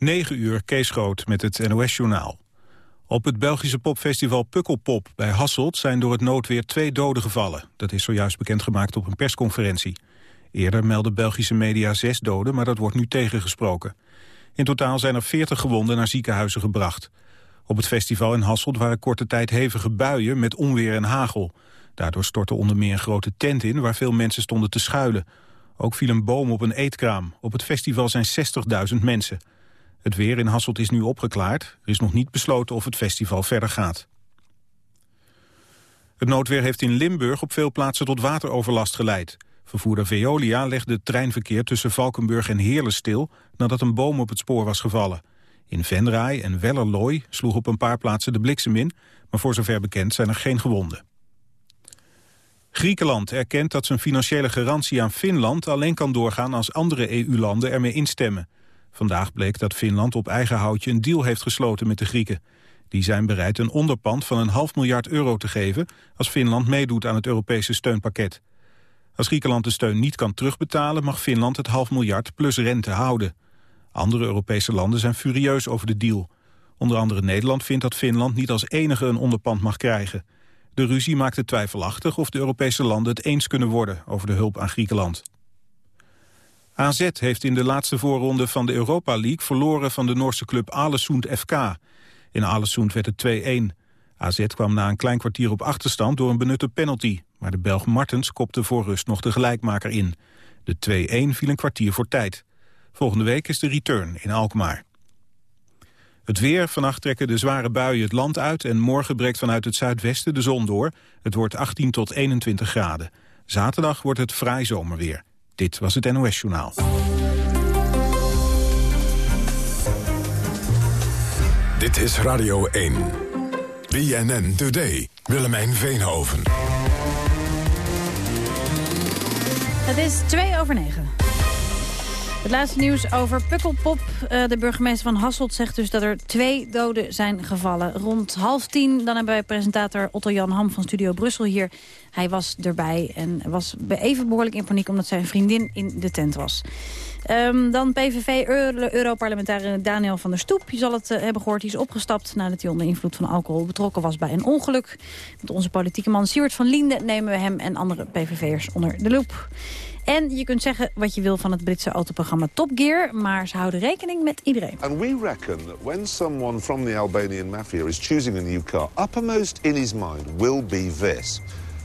9 uur, Kees Groot met het NOS-journaal. Op het Belgische popfestival Pukkelpop bij Hasselt zijn door het noodweer twee doden gevallen. Dat is zojuist bekendgemaakt op een persconferentie. Eerder meldden Belgische media zes doden, maar dat wordt nu tegengesproken. In totaal zijn er 40 gewonden naar ziekenhuizen gebracht. Op het festival in Hasselt waren korte tijd hevige buien met onweer en hagel. Daardoor stortte onder meer een grote tent in waar veel mensen stonden te schuilen. Ook viel een boom op een eetkraam. Op het festival zijn 60.000 mensen. Het weer in Hasselt is nu opgeklaard. Er is nog niet besloten of het festival verder gaat. Het noodweer heeft in Limburg op veel plaatsen tot wateroverlast geleid. Vervoerder Veolia legde het treinverkeer tussen Valkenburg en Heerlen stil... nadat een boom op het spoor was gevallen. In Venray en Wellerlooy sloeg op een paar plaatsen de bliksem in... maar voor zover bekend zijn er geen gewonden. Griekenland erkent dat zijn financiële garantie aan Finland alleen kan doorgaan als andere EU-landen ermee instemmen. Vandaag bleek dat Finland op eigen houtje een deal heeft gesloten met de Grieken. Die zijn bereid een onderpand van een half miljard euro te geven als Finland meedoet aan het Europese steunpakket. Als Griekenland de steun niet kan terugbetalen mag Finland het half miljard plus rente houden. Andere Europese landen zijn furieus over de deal. Onder andere Nederland vindt dat Finland niet als enige een onderpand mag krijgen. De ruzie maakt het twijfelachtig of de Europese landen het eens kunnen worden over de hulp aan Griekenland. AZ heeft in de laatste voorronde van de Europa League verloren van de Noorse club Alesund FK. In Alesund werd het 2-1. AZ kwam na een klein kwartier op achterstand door een benutte penalty. Maar de Belg Martens kopte voor rust nog de gelijkmaker in. De 2-1 viel een kwartier voor tijd. Volgende week is de return in Alkmaar. Het weer, vannacht trekken de zware buien het land uit... en morgen breekt vanuit het zuidwesten de zon door. Het wordt 18 tot 21 graden. Zaterdag wordt het fraai zomerweer. Dit was het NOS Journaal. Dit is Radio 1. BNN Today. Willemijn Veenhoven. Het is 2 over 9. Het laatste nieuws over Pukkelpop. Uh, de burgemeester van Hasselt zegt dus dat er twee doden zijn gevallen. Rond half tien dan hebben wij presentator Otto-Jan Ham van Studio Brussel hier. Hij was erbij en was even behoorlijk in paniek... omdat zijn vriendin in de tent was. Um, dan PVV-Europarlementariër Daniel van der Stoep. Je zal het uh, hebben gehoord, hij is opgestapt nadat hij onder invloed van alcohol betrokken was bij een ongeluk. Met onze politieke man Siewert van Linden nemen we hem en andere PVV'ers onder de loep. En je kunt zeggen wat je wil van het Britse autoprogramma Top Gear... maar ze houden rekening met iedereen. And we reckon that when someone from the Albanian mafia is choosing a new car... uppermost in his mind will be this.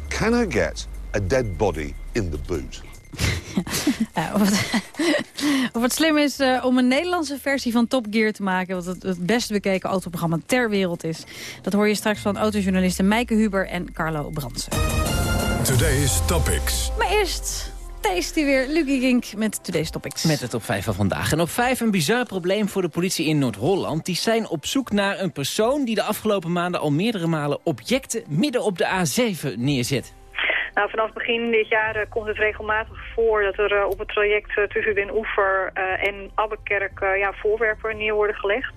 Can I get a dead body in the boot? ja, of, het, of, het, slim is uh, om een Nederlandse versie van Top Gear te maken... wat het, het best bekeken autoprogramma ter wereld is. Dat hoor je straks van autojournalisten Meike Huber en Carlo Brandsen. Today's Topics. Maar eerst tasty weer. Lucky Gink met Today's Topics. Met het op 5 van vandaag. En op 5 een bizar probleem voor de politie in Noord-Holland. Die zijn op zoek naar een persoon die de afgelopen maanden al meerdere malen objecten midden op de A7 neerzet. Nou, vanaf begin dit jaar uh, komt het regelmatig voor dat er uh, op het traject uh, tussen Den Oever en Abbekerk ja, voorwerpen neer worden gelegd.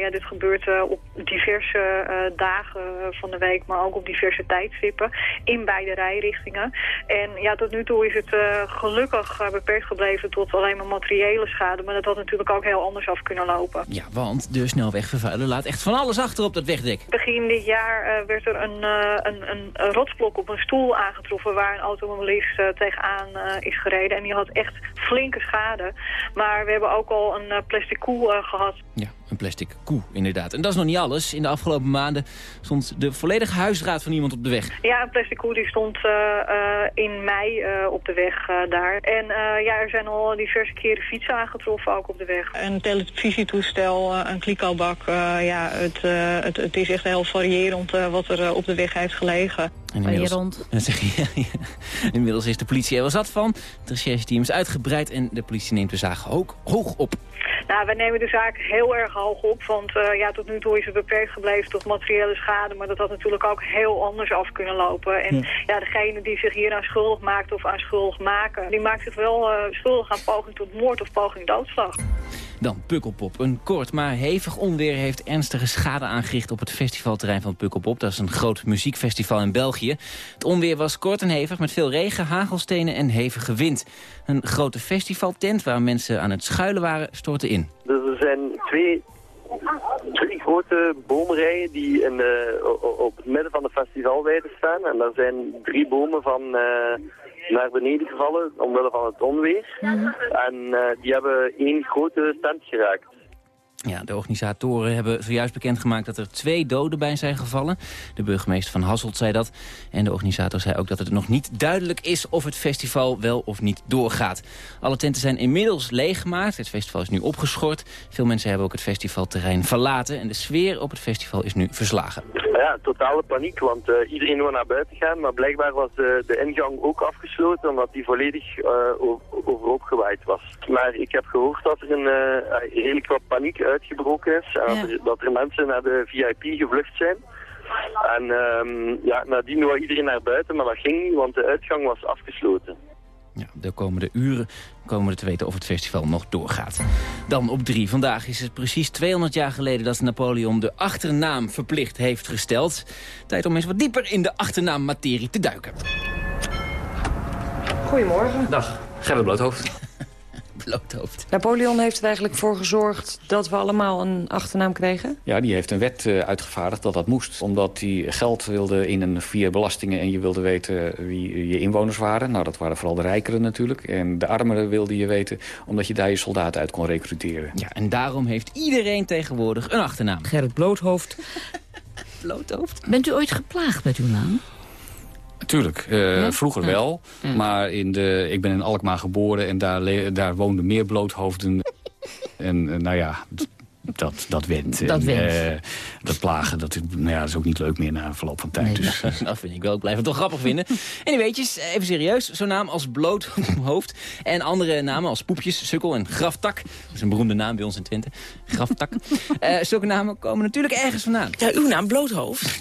ja, dit gebeurt op diverse dagen van de week, maar ook op diverse tijdstippen in beide rijrichtingen. En ja, tot nu toe is het gelukkig beperkt gebleven tot alleen maar materiële schade, maar dat had natuurlijk ook heel anders af kunnen lopen. Ja, want de snelwegvervuiler laat echt van alles achter op dat wegdek. Begin dit jaar werd er een, een, een, een rotsblok op een stoel aangetroffen waar een automobilist uh, tegenaan uh, is gereden. En die had echt flinke schade. Maar we hebben ook al een uh, plastic koe gehad. Ja, een plastic koe inderdaad. En dat is nog niet alles. In de afgelopen maanden stond de volledige huisraad van iemand op de weg. Ja, een plastic koe die stond in mei op de weg daar. En ja, er zijn al diverse keren fietsen aangetroffen ook op de weg. Een televisietoestel, een kliko-bak. ja, het, het, het, is echt heel variërend wat er op de weg heeft gelegen. En inmiddels, rond. Zeg je, inmiddels is de politie er wel zat van. Het rechercheteam is uitgebreid en de politie neemt de zaak ook hoog op. Nou, wij nemen de zaak heel erg hoog op, want uh, ja, tot nu toe is het beperkt gebleven tot materiële schade, maar dat had natuurlijk ook heel anders af kunnen lopen. En ja, ja degene die zich hier aan schuldig maakt of aan schuldig maken, die maakt zich wel uh, schuldig aan poging tot moord of poging doodslag. Dan Pukkelpop. Een kort maar hevig onweer heeft ernstige schade aangericht op het festivalterrein van Pukkelpop. Dat is een groot muziekfestival in België. Het onweer was kort en hevig met veel regen, hagelstenen en hevige wind. Een grote festivaltent waar mensen aan het schuilen waren stortte in. Er er zijn twee, twee grote bomenrijen die in de, op het midden van de festivalweide staan. En daar zijn drie bomen van naar beneden gevallen omwille van het onweer. Mhm. En die hebben één grote stand geraakt. Ja, de organisatoren hebben zojuist bekendgemaakt dat er twee doden bij zijn gevallen. De burgemeester van Hasselt zei dat. En de organisator zei ook dat het nog niet duidelijk is of het festival wel of niet doorgaat. Alle tenten zijn inmiddels leeggemaakt. Het festival is nu opgeschort. Veel mensen hebben ook het festivalterrein verlaten. En de sfeer op het festival is nu verslagen. Ja, totale paniek, want uh, iedereen wil naar buiten gaan. Maar blijkbaar was de, de ingang ook afgesloten, omdat die volledig uh, overhoop gewaaid was. Maar ik heb gehoord dat er een uh, redelijk wat paniek uitgebroken is. Dat, er, mensen naar de VIP gevlucht zijn. En um, ja, nadien wou iedereen naar buiten, maar dat ging niet, want de uitgang was afgesloten. Ja, de komende uren komen we te weten of het festival nog doorgaat. Dan op drie. Vandaag is het precies 200 jaar geleden dat Napoleon de achternaam verplicht heeft gesteld. Tijd om eens wat dieper in de achternaammaterie te duiken. Goedemorgen. Dag, Gerrit Bloothoofd. Bloothoofd. Napoleon heeft er eigenlijk voor gezorgd dat we allemaal een achternaam kregen? Ja, die heeft een wet uh, uitgevaardigd dat dat moest. Omdat hij geld wilde in een via belastingen en je wilde weten wie je inwoners waren. Nou, dat waren vooral de rijkeren natuurlijk. En de armeren wilde je weten omdat je daar je soldaten uit kon recruteren. Ja, en daarom heeft iedereen tegenwoordig een achternaam. Gerrit Bloothoofd. Bloothoofd? Bent u ooit geplaagd met uw naam? Tuurlijk, uh, vroeger wel. Maar in de, ik ben in Alkmaar geboren en daar, daar woonden meer bloothoofden. en uh, nou ja, dat, dat went. Dat. Uh, dat plagen, dat, nou ja, is ook niet leuk meer na verloop van tijd. Nee, dus. dat vind ik wel. Ik blijf het toch grappig vinden. En weetjes, even serieus. Zo'n naam als bloothoofd en andere namen als poepjes, sukkel en graftak. Dat is een beroemde naam bij ons in Twente. Graftak. uh, zulke namen komen natuurlijk ergens vandaan. Ja, uw naam bloothoofd.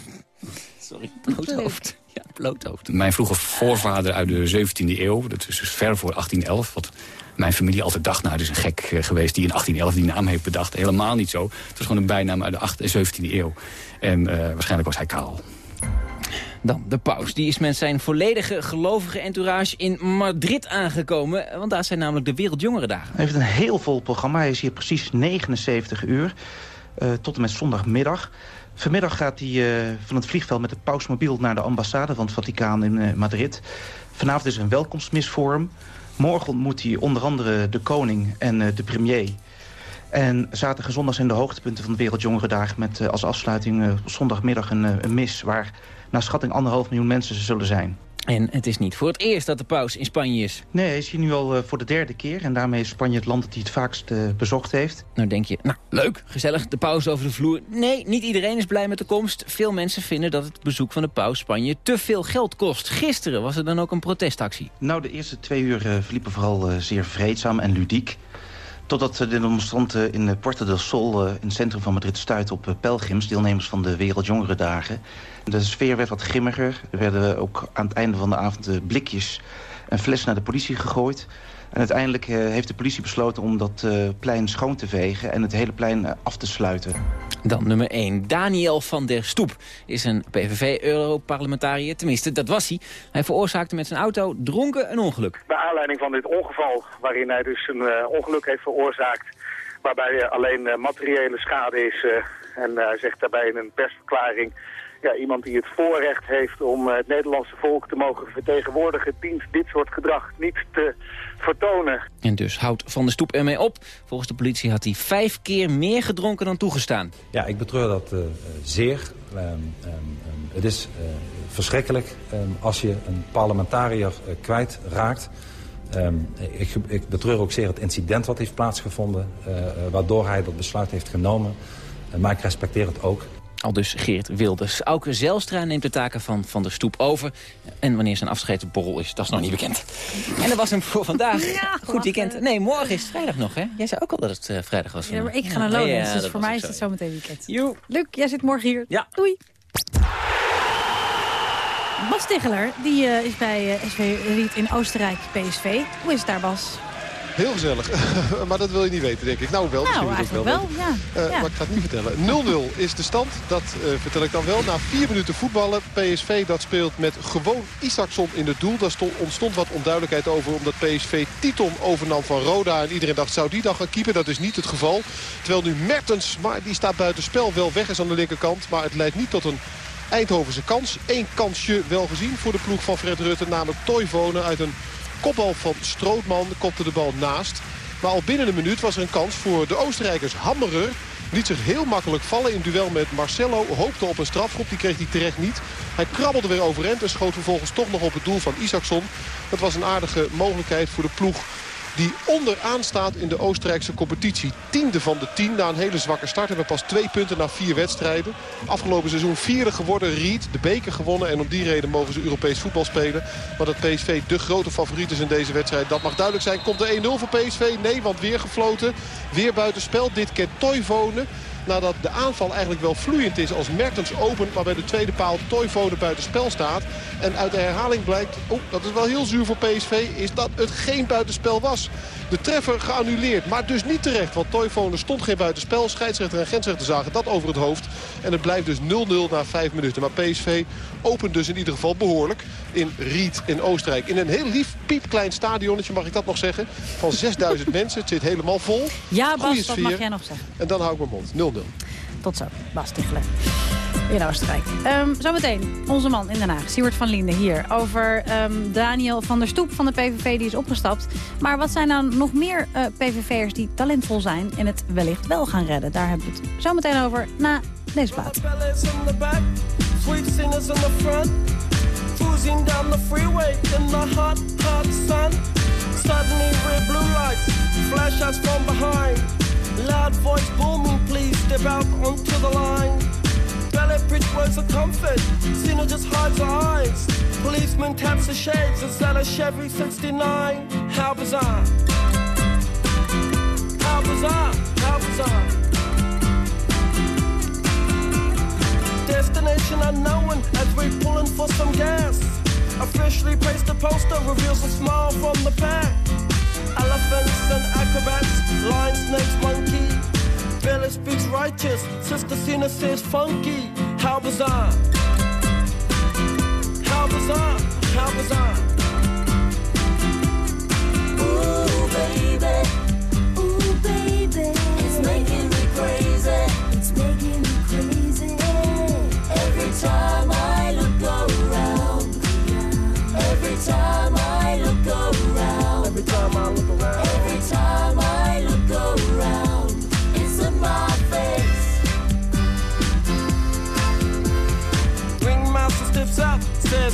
Sorry, bloothoofd. Ja, bloothoofd. Mijn vroege voorvader uit de 17e eeuw, dat is dus ver voor 1811... wat mijn familie altijd dacht, nou, het is een gek eh, geweest... die in 1811 die naam heeft bedacht. Helemaal niet zo. Het was gewoon een bijnaam uit de 17e eeuw. En uh, waarschijnlijk was hij kaal. Dan de paus. Die is met zijn volledige gelovige entourage in Madrid aangekomen. Want daar zijn namelijk de Wereldjongerendagen. Hij heeft een heel vol programma. Hij is hier precies 79 uur. Uh, tot en met zondagmiddag. Vanmiddag gaat hij uh, van het vliegveld met de pausmobiel naar de ambassade van het Vaticaan in uh, Madrid. Vanavond is er een welkomstmis voor hem. Morgen ontmoet hij onder andere de koning en uh, de premier. En zaterdag en zondag zijn de hoogtepunten van de Wereldjongerendag... met als afsluiting zondagmiddag een, een mis... waar naar schatting anderhalf miljoen mensen zullen zijn. En het is niet voor het eerst dat de paus in Spanje is. Nee, hij is hier nu al uh, voor de derde keer. En daarmee is Spanje het land dat hij het vaakst uh, bezocht heeft. Nou denk je, nou leuk, gezellig, de paus over de vloer. Nee, niet iedereen is blij met de komst. Veel mensen vinden dat het bezoek van de paus Spanje te veel geld kost. Gisteren was er dan ook een protestactie. Nou, de eerste twee uur uh, verliepen vooral zeer vreedzaam en ludiek. Totdat de demonstranten in Porta del Sol, in het centrum van Madrid, stuiten op pelgrims, deelnemers van de Wereldjongerendagen. De sfeer werd wat grimmiger. Er werden ook aan het einde van de avond blikjes en fles naar de politie gegooid. En uiteindelijk uh, heeft de politie besloten om dat uh, plein schoon te vegen... en het hele plein uh, af te sluiten. Dan nummer 1. Daniel van der Stoep is een PVV-europarlementariër. Tenminste, dat was hij. Hij veroorzaakte met zijn auto dronken een ongeluk. Bij aanleiding van dit ongeval, waarin hij dus een ongeluk heeft veroorzaakt... waarbij alleen materiële schade is... en hij zegt daarbij in een persverklaring ja, iemand die het voorrecht heeft om eh, het Nederlandse volk te mogen vertegenwoordigen... dient dit soort gedrag niet te vertonen. En dus houdt Van de Stoep ermee op. Volgens de politie had hij vijf keer meer gedronken dan toegestaan. Ja, ik betreur dat uh, zeer. Um, um, het is uh, verschrikkelijk um, als je een parlementariër uh, kwijtraakt... Um, ik, ik, betreur ook zeer het incident wat heeft plaatsgevonden... Uh, waardoor hij dat besluit heeft genomen. Uh, maar ik respecteer het ook. Al dus Geert Wilders. Auke Zelstra neemt de taken van Van der Stoep over. En wanneer zijn afscheidsborrel is, dat is nog niet bekend. En dat was hem voor vandaag. Ja, Goed weekend. Nee, morgen is het vrijdag nog, hè? Jij zei ook al dat het uh, vrijdag was. Ja, maar ik ga naar ja, dus voor mij is het zometeen weekend. Jo. Luc, jij zit morgen hier. Ja. Doei. Bas Ticheler, die uh, is bij uh, SV Riet in Oostenrijk, PSV. Hoe is het daar, Bas? Heel gezellig. maar dat wil je niet weten, denk ik. Nou, wel. Nou, misschien wil wel. wel, ja. Eh, Ja. Maar ik ga het niet vertellen. 0-0 is de stand. Dat eh, vertel ik dan wel. Na vier minuten voetballen. PSV dat speelt met gewoon Isaacson in het doel. Daar stond, ontstond wat onduidelijkheid over. Omdat PSV Titon overnam van Roda. En iedereen dacht, zou die dan gaan keeper? Dat is niet het geval. Terwijl nu Mertens, maar die staat buiten spel, wel weg is aan de linkerkant. Maar het leidt niet tot een Eindhovense kans. Eén kansje wel gezien voor de ploeg van Fred Rutte. Namelijk Toivonen uit een kopbal van Strootman. Kopte de bal naast. Maar al binnen een minuut was er een kans voor de Oostenrijkers. Hammerer liet zich heel makkelijk vallen in duel met Marcelo. Hoopte op een strafschop, die kreeg hij terecht niet. Hij krabbelde weer overeind en schoot vervolgens toch nog op het doel van Isaacson. Dat was een aardige mogelijkheid voor de ploeg die onderaan staat in de Oostenrijkse competitie. Tiende van de tien na een hele zwakke start. Hebben pas twee punten na vier wedstrijden. Afgelopen seizoen vierde geworden Ried. De beker gewonnen en om die reden mogen ze Europees voetbal spelen. Maar dat PSV de grote favoriet is in deze wedstrijd. Dat mag duidelijk zijn. Komt er 1-0 voor PSV? Nee, want weer gefloten. Weer buitenspel. Dit keer Toivonen. Nadat de aanval eigenlijk wel vloeiend is als Mertens opent. Maar bij de tweede paal Toivonen buitenspel staat. En uit de herhaling blijkt, oh, dat is wel heel zuur voor PSV, is dat het geen buitenspel was. De treffer geannuleerd, maar dus niet terecht. Want Toivonen stond geen buitenspel. Scheidsrechter en grensrechter zagen dat over het hoofd. En het blijft dus 0-0 na 5 minuten. Maar PSV opent dus in ieder geval behoorlijk in Ried in Oostenrijk. In een heel lief, piepklein stadionnetje, mag ik dat nog zeggen. Van 6000 mensen. Het zit helemaal vol. Ja, Bas, dat mag jij nog zeggen. En dan hou ik mijn mond. 0-0. Tot zo, Bas Tichelen. In Oostenrijk. Ehm, zometeen onze man in Den Haag, Siewert van Linden, hier. Over ehm, Daniel van der Stoep van de PVV, die is opgestapt. Maar wat zijn nou nog meer eh, PVV'ers die talentvol zijn... en het wellicht wel gaan redden? Daar hebben we het zometeen over na deze plaat. Fellas in the back, sweet singers in the front. Cruising down the freeway in the hot, hot sun. Suddenly red blue lights, flash us from behind. Loud voice booming, please step out onto the line. Ballet bridge words of comfort, Cena just hides her eyes. Policeman taps the shades and sell a Chevy 69. How bizarre. How bizarre, how bizarre. Destination unknown as we're pulling for some gas. Officially placed a poster reveals a smile from the pack. Elephants and acrobats, lion, snakes, monkey. Billy speaks righteous, Sister Cena says funky. How bizarre! How bizarre! How bizarre! Ooh, baby.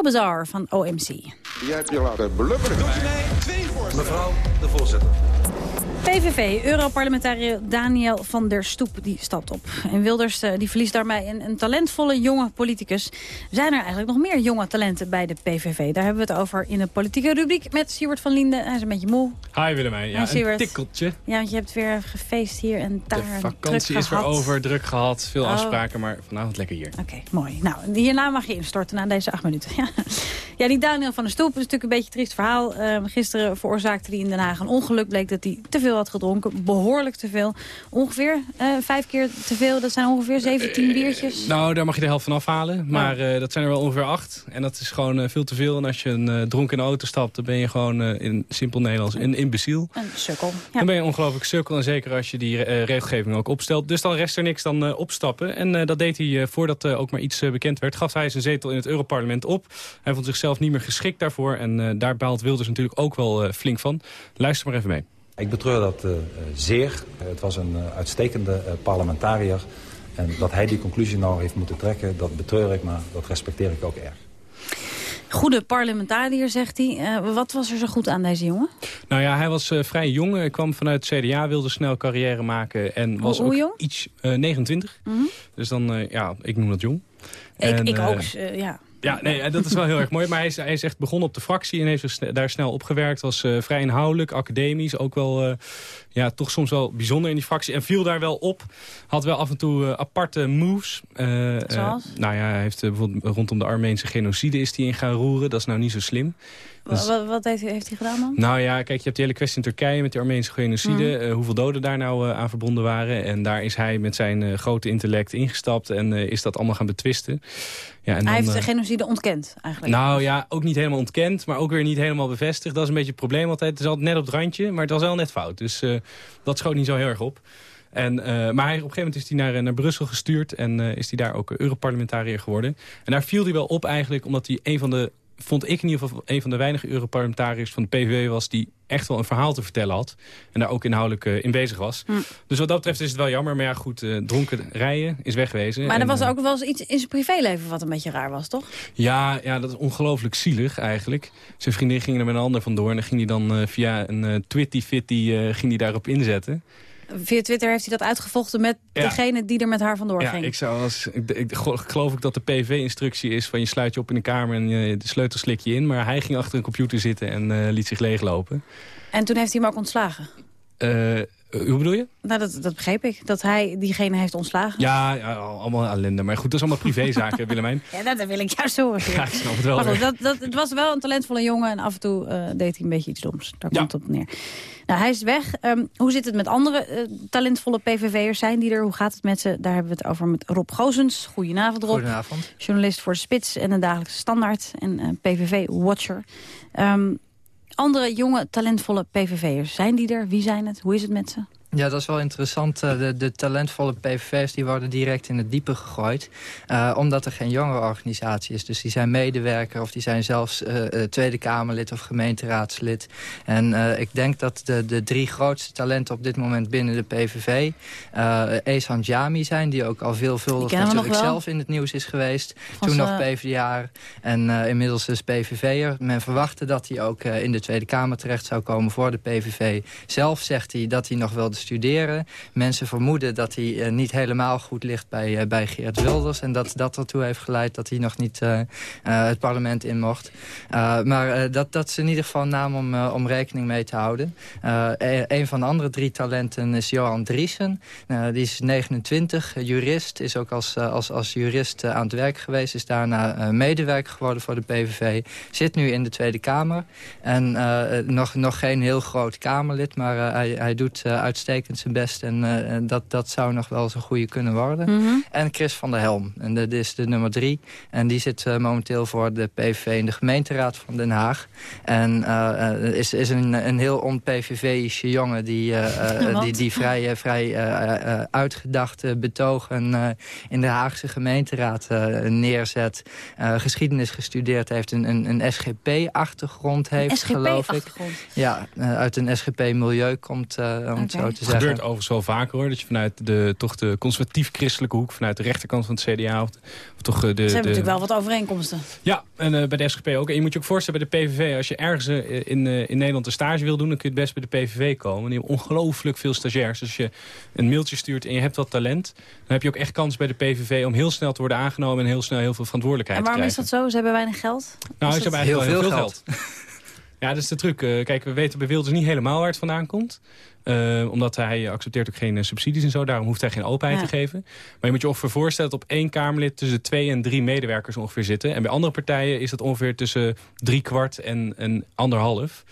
How Bizarre van OMC. Jij hebt je laten blubberen. Mevrouw de voorzitter. PVV, Europarlementariër Daniel van der Stoep, die stapt op. En Wilders eh, die verliest daarmee een, een talentvolle jonge politicus. Zijn er eigenlijk nog meer jonge talenten bij de PVV? Daar hebben we het over in de politieke rubriek met Siewert van Linden. Hij is een beetje moe. Hi Willemijn, ja, Hi, een tikkeltje. Ja, want je hebt weer gefeest hier en daar. De vakantie is weer over, druk gehad, veel Oh. afspraken, maar vanavond lekker hier. Oké, mooi. Nou, hierna mag je instorten na deze acht minuten. Ja, ja die Daniel van der Stoep is natuurlijk een beetje een triest verhaal. Ehm, gisteren veroorzaakte hij in Den Haag een ongeluk. Bleek dat hij te veel had gedronken. Behoorlijk te veel. Ongeveer eh, vijf keer te veel. Dat zijn ongeveer 17 biertjes. Nou, daar mag je de helft van afhalen, maar eh, dat zijn er wel ongeveer acht. En dat is gewoon eh, veel te veel. En als je een eh, dronken in de auto stapt, dan ben je gewoon eh, in simpel Nederlands een imbeciel. Een sukkel. Dan ben je ongelooflijk sukkel en zeker als je die eh, regelgeving ook opstelt. Dus dan rest er niks dan eh, opstappen. En eh, dat deed hij eh, voordat eh, ook maar iets eh, bekend werd. Gaf hij zijn zetel in het Europarlement op. Hij vond zichzelf niet meer geschikt daarvoor. En eh, daar baalt Wilders natuurlijk ook wel eh, flink van. Luister maar even mee. Ik betreur dat eh, zeer. Het was een eh, uitstekende eh, parlementariër. En dat hij die conclusie nou heeft moeten trekken, dat betreur ik, maar dat respecteer ik ook erg. Goede parlementariër, zegt hij. Eh, wat was er zo goed aan deze jongen? Nou ja, hij was eh, vrij jong. Hij kwam vanuit het CDA, wilde snel carrière maken. En was hoe ook jong? iets eh, 29. Mhm. Dus dan, eh, ja, ik noem dat jong. Ik, En, ik ook, ja. Ja, nee, dat is wel heel erg mooi. Maar hij is, hij is echt begonnen op de fractie en heeft zich daar snel opgewerkt. Was eh, vrij inhoudelijk, academisch. Ook wel, eh, ja, toch soms wel bijzonder in die fractie. En viel daar wel op. Had wel af en toe eh, aparte moves. Zoals? nou ja, hij heeft bijvoorbeeld rondom de Armeense genocide is hij in gaan roeren. Dat is nou niet zo slim. Dus- Wat, wat heeft, hij- heeft hij gedaan dan? nou ja, kijk, je hebt die hele kwestie in Turkije met die Armeense genocide. Mhm. eh, hoeveel doden daar nou eh, aan verbonden waren. En daar is hij met zijn eh, grote intellect ingestapt en is dat allemaal gaan betwisten. Ja, en hij dan, heeft de genocide ontkend, eigenlijk. nou ja, ook niet helemaal ontkend, maar ook weer niet helemaal bevestigd. Dat is een beetje het probleem altijd. Het is altijd net op het randje, maar het was wel net fout. Dus dat schoot niet zo heel erg op. En, maar hij, op een gegeven moment is hij naar, naar Brussel gestuurd en is hij daar ook Europarlementariër geworden. En daar viel hij wel op eigenlijk, omdat hij een van de, vond ik in ieder geval, een van de weinige Europarlementariërs van de PVV was die echt wel een verhaal te vertellen had. En daar ook inhoudelijk eh, in bezig was. Hm. Dus wat dat betreft is het wel jammer. Maar ja, goed, eh, dronken rijden is wegwezen. Maar er was eh, ook wel eens iets in zijn privéleven wat een beetje raar was, toch? ja, ja, dat is ongelooflijk zielig eigenlijk. Zijn vriendin ging er met een ander vandoor. En dan ging hij dan via een twitty-fitty ging hij daarop inzetten. Via Twitter heeft hij dat uitgevochten met Ja. degene die er met haar vandoor Ja, ging. ik zou als, ik, ik gel- geloof ik dat de PV-instructie is van je sluit je op in de kamer en je, de sleutel slik je in. Maar hij ging achter een computer zitten en eh, liet zich leeglopen. En toen heeft hij hem ook ontslagen. Eh, hoe bedoel je? Nou, dat, dat begreep ik. Dat hij diegene heeft ontslagen. Ja, ja, allemaal ellende. Maar goed, dat is allemaal privézaken, Willemijn. Ja, dat, dat wil ik juist horen. Ja, ik snap het wel. Maar goed, dat, dat, het was wel een talentvolle jongen en af en toe eh, deed hij een beetje iets doms. Daar komt het op neer. Nou, hij is weg. Ehm, hoe zit het met andere eh, talentvolle PVV'ers? Zijn die er? Hoe gaat het met ze? Daar hebben we het over met Rob Gozens. Goedenavond, Rob. Goedenavond. Journalist voor de Spits en de Dagelijkse Standaard. En eh, PVV-watcher. Ehm, andere jonge talentvolle PVV'ers, zijn die er? Wie zijn het? Hoe is het met ze? Ja, dat is wel interessant. Eh, De, de talentvolle PVV's die worden direct in het diepe gegooid. eh, omdat er geen jongerenorganisatie is. Dus die zijn medewerker of die zijn zelfs eh, Tweede Kamerlid of gemeenteraadslid. En ik denk dat de, de drie grootste talenten op dit moment binnen de PVV... Ehsan Jami zijn, die ook al veelvuldig natuurlijk wel. zelf in het nieuws is geweest. Toen nog PvdA en inmiddels dus PVV'er. Men verwachtte dat hij ook in de Tweede Kamer terecht zou komen voor de PVV. Zelf zegt hij dat hij nog wilde studeren. Mensen vermoeden dat hij eh, niet helemaal goed ligt bij, eh, bij Geert Wilders. En dat dat ertoe heeft geleid dat hij nog niet eh, het parlement in mocht. Maar dat, dat is in ieder geval een naam om, om rekening mee te houden. Uh, een van de andere drie talenten is Johan Driesen. die is 29, jurist. Is ook als, als, als jurist aan het werk geweest. Is daarna medewerker geworden voor de PVV. Zit nu in de Tweede Kamer. En nog, nog geen heel groot Kamerlid. Maar hij, hij doet uitstekend zijn best. En dat, dat zou nog wel zo'n goede kunnen worden. Mhm. En Chris van der Helm. En dat is de nummer drie. En die zit momenteel voor de PVV in de gemeenteraad van Den Haag. En uh, is, is een, een heel on-PVV-ische jongen die, die, die vrij, vrij uitgedachte betogen in de Haagse gemeenteraad neerzet. geschiedenis gestudeerd heeft, een, een, een SGP-achtergrond heeft, SGP geloof ik. Ja, uit een SGP-milieu komt, om okay. het zo te Het zeggen. gebeurt overigens wel vaker hoor. Dat je vanuit de, toch de conservatief-christelijke hoek... vanuit de rechterkant van het CDA... of, of toch eh, de, Ze de, hebben natuurlijk wel wat overeenkomsten. Ja, en eh, bij de SGP ook. En je moet je ook voorstellen bij de PVV... als je ergens eh, in, in Nederland een stage wil doen... dan kun je het best bij de PVV komen. Die hebben ongelooflijk veel stagiairs. Dus als je een mailtje stuurt en je hebt wat talent... dan heb je ook echt kans bij de PVV om heel snel te worden aangenomen... en heel snel heel veel verantwoordelijkheid En te waarom is krijgen. dat zo? Ze hebben weinig geld? Nou, Is ik heb dat- eigenlijk heel veel geld. ja, dat is de truc. Eh, kijk, we weten bij Wilders niet helemaal waar het vandaan komt. Eh, omdat hij accepteert ook geen eh, subsidies en zo. Daarom hoeft hij geen openheid Ja. te geven. Maar je moet je ongeveer voorstellen dat op één Kamerlid... tussen twee en drie medewerkers ongeveer zitten. En bij andere partijen is dat ongeveer tussen drie kwart en een anderhalf.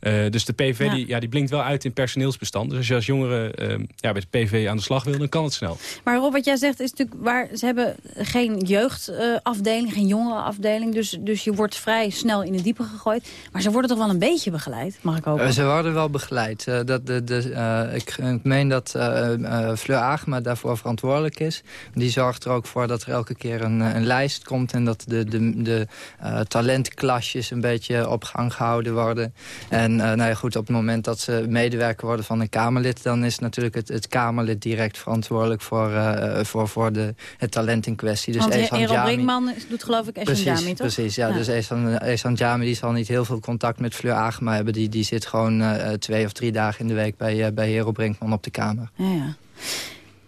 Eh, dus de Ja. Die, ja, die blinkt wel uit in personeelsbestand. Dus als je als jongere eh, ja, bij de PVV aan de slag wil, dan kan het snel. Maar Rob, wat jij zegt is natuurlijk waar ze hebben geen jeugdafdeling, geen jongerenafdeling. Dus, dus je wordt vrij snel in het diepe gegooid. Maar ze worden toch wel een beetje begeleid, mag ik hopen? Eh, ze worden wel begeleid. Eh, dat de, de, eh, ik, ik meen dat eh eh, Fleur Agema daarvoor verantwoordelijk is. Die zorgt er ook voor dat er elke keer een, een lijst komt... en dat de, de, de eh, talentklasjes een beetje op gang gehouden worden. En eh, nou ja, goed, op het moment dat ze medewerker worden van een Kamerlid... dan is natuurlijk het, het Kamerlid direct verantwoordelijk voor, eh, voor, voor de, het talent in kwestie. Dus Want Jami- Brinkman doet geloof ik Precies, Jami, toch? precies ja, Dus Ehsan, Ehsan Jami die zal niet heel veel contact met Fleur Agema hebben. Die, die zit gewoon eh, twee of drie dagen in de week bij, eh, bij Hero Brinkman op de kamer. Ja, ja.